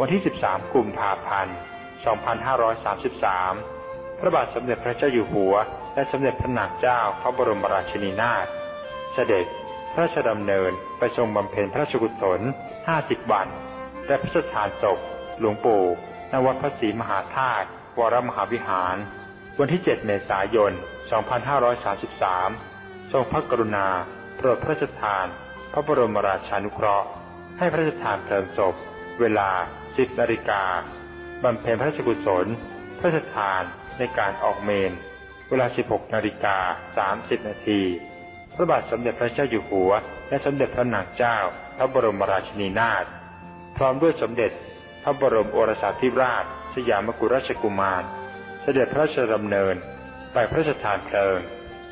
วันที่ 13 กุมภาพันธ์ 2533 พระบาทสมเด็จพระเจ้าอยู่หัว และสมเด็จพระนางเจ้าพระบรมราชินีนาถ เสด็จพระราชดำเนินไปทรงบำเพ็ญพระราชกุศล 50 วัน และพระราชทานศพหลวงปู่ ณวัดพระศรีมหาธาตุวรมหาวิหาร วันที่ 7 เมษายน 2533 ทรงพระกรุณา โปรดพระราชทาน พระบรมราชานุเคราะห์ ให้พระราชทานเพลิงศพ เวลา 10นาฬิกาบำเพ็ญพระราชกุศล พระราชทานในการออกเมน เวลา 16นาฬิกา30นาทีพระบาทสมเด็จพระเจ้าอยู่หัว และสมเด็จพระนางเจ้า พระบรมราชินีนาถพร้อมด้วยสมเด็จ ระบรมโอรสาธิราช สยามกุฎราชกุมาร เสด็จพระราชดำเนินไปพระราชทานเพลิง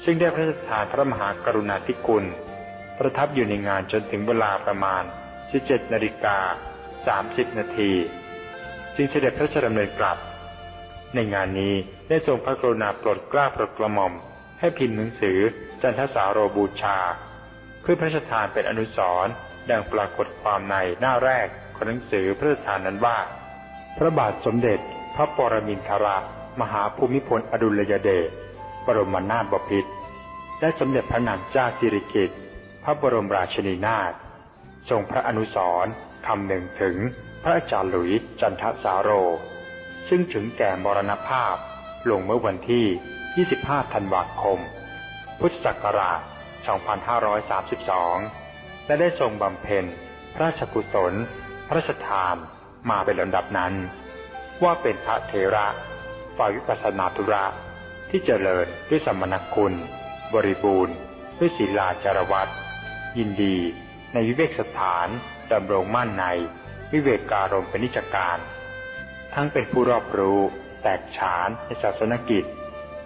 ซึ่งได้พระราชทานพระมหากรุณาธิคุณ ประทับอยู่ในงานจนถึงเวลาประมาณ 17นาฬิกา30นาทีจึงเสด็จพระราชดำเนินกลับ ในงานนี้ได้ทรงพระกรุณาโปรดกล้าโปรดกระหม่อม ให้พิมพ์หนังสือจันทสาโรบูชา เพื่อพระราชทานเป็นอนุสรณ์ดังปรากฏความในหน้าแรก ของหนังสือพระราชทานนั้นว่า พระบาทสมเด็จพระปรมินทรมหาภูมิพลอดุลยเดชบรมนาถบพิตรและสมเด็จพระนางเจ้าสิริกิติ์พระบรมราชินีนาถทรงพระอนุสรคำหนึ่งถึงพระอาจารย์หลุยจันทสาโร ซึ่งถึงแก่มรณภาพลงเมื่อวันที่ 25 ธันวาคม พุทธศักราช 2532 และได้ทรงบำเพ็ญพระราชกุศล พระราชทานมาเป็นลำดับนั้น ว่าเป็นพระเทระฝ่ายวิปัสสนาธุระที่เจริญด้วยสมณคุณ บริบูรณ์ ด้วยศีลาจารวัตยินดีในวิเวกสถานดำรงมั่นในวิเวกการมเป็นนิจการ ทั้งเป็นผู้รอบรู้แตกฉานในศาสนกิจ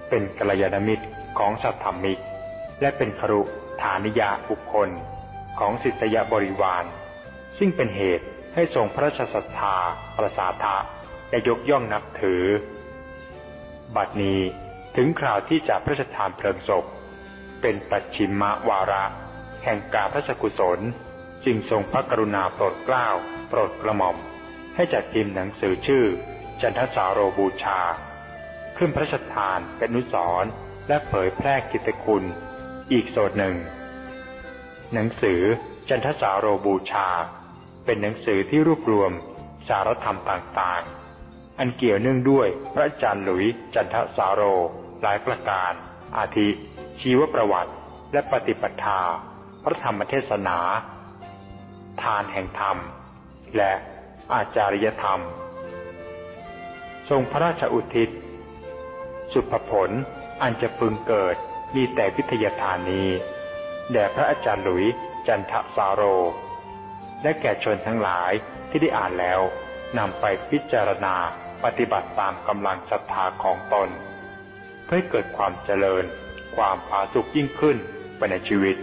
เป็นกัลยาณมิตรของสัตธรรมิก และเป็นครุฐานิยาบุคคลของศิษยบริวาร ซึ่งเป็นเหตุ ให้ทรงพระราชศรัทธาประสาทะและยกย่องนับถือ บัดนี้ถึงคราวที่จะพระราชทานเพลิงศพ เป็นปัจฉิมวาระ แห่งการพระราชกุศล จึงทรงพระกรุณาโปรดเกล้าโปรดกระหม่อม ให้จัดพิมพ์หนังสือชื่อ จันทสาโรบูชา ขึ้นพระราชทานเป็นนุสรและเผยแพร่กิตติคุณ อีกโสดหนึ่ง หนังสือจันทสาโรบูชา เป็นหนังสือที่รวบรวม สารธรรมต่างๆ อันเกี่ยวเนื่องด้วยพระอาจารย์หลุยจันทสาโร หลายประการ อาทิ ชีวประวัติ และปฏิปทา พระธรรมเทศนา ทานแห่งธรรม และอาจาริยธรรม ทรงพระราชอุทิศ สุภผลอันจะพึงเกิดมีแต่วิทยาทานี แด่พระอาจารย์หลุยจันทสาโร และแก่ชนทั้งหลายที่ได้อ่านแล้วนำไปพิจารณาปฏิบัติตามกำลังศรัทธาของตน เพื่อเกิดความเจริญ ความผาสุกยิ่งขึ้นไปในชีวิต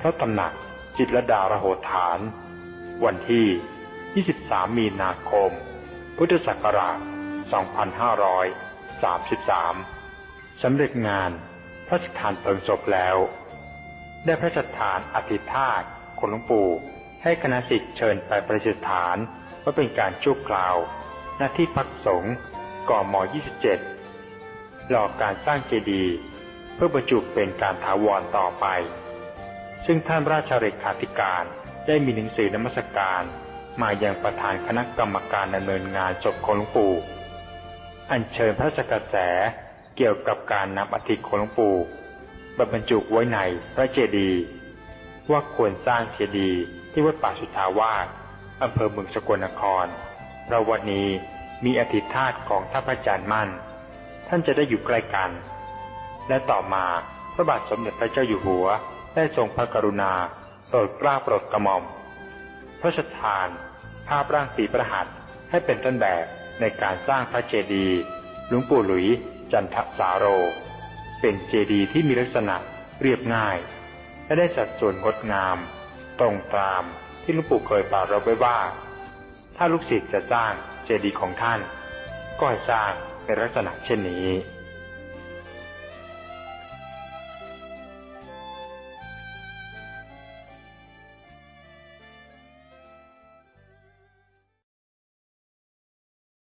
พระตำหนักจิตรดารโหฐาน วันที่ 23 มีนาคม พุทธศักราช 2533 สำเร็จงานพระราชทานเพลิงศพแล้ว ได้พระราชทานอธิธาตคนหลวงปู่ ให้คณะสิทธิ์เชิญไปประดิษฐานว่าเป็นการชั่วคราว หน้าที่พักสงฆ์กม27หลอกการสร้างเจดีย์เพื่อบรรจุเป็นการถาวรต่อไป ซึ่งท่านราชเรขาธิการได้มีหนังสือนมัสการมายังประธานคณะกรรมการดำเนินงานศพของหลวงปู่ อัญเชิญพระราชกระแสเกี่ยวกับการนำอธิของหลวงปู่บรรจุไว้ในพระเจดีย์ว่าควรสร้างเจดีย์ ที่วัดป่าสุทาวาสอำเภอเมืองสกลนครเราวันนี้มีอธิธาตของท่านพระอาจารย์มั่น ท่านจะได้อยู่ใกล้กัน และต่อมาพระบาทสมเด็จพระเจ้าอยู่หัวได้ทรงพระกรุณาโปรดกล้าโปรดกระหม่อมพระราชทาน ภาพร่างสีประหัตให้เป็นต้นแบบในการสร้างพระเจดีย์หลวงปู่หลุยจันทสาโร เป็นเจดีย์ที่มีลักษณะเรียบง่าย และได้สัดส่วนงดงาม ตรงตามที่หลวงปู่เคยปราราไว้ว่า ถ้าลูกศิษย์จะสร้างเจดีย์ของท่าน ก็ให้สร้างเป็นลักษณะเช่นนี้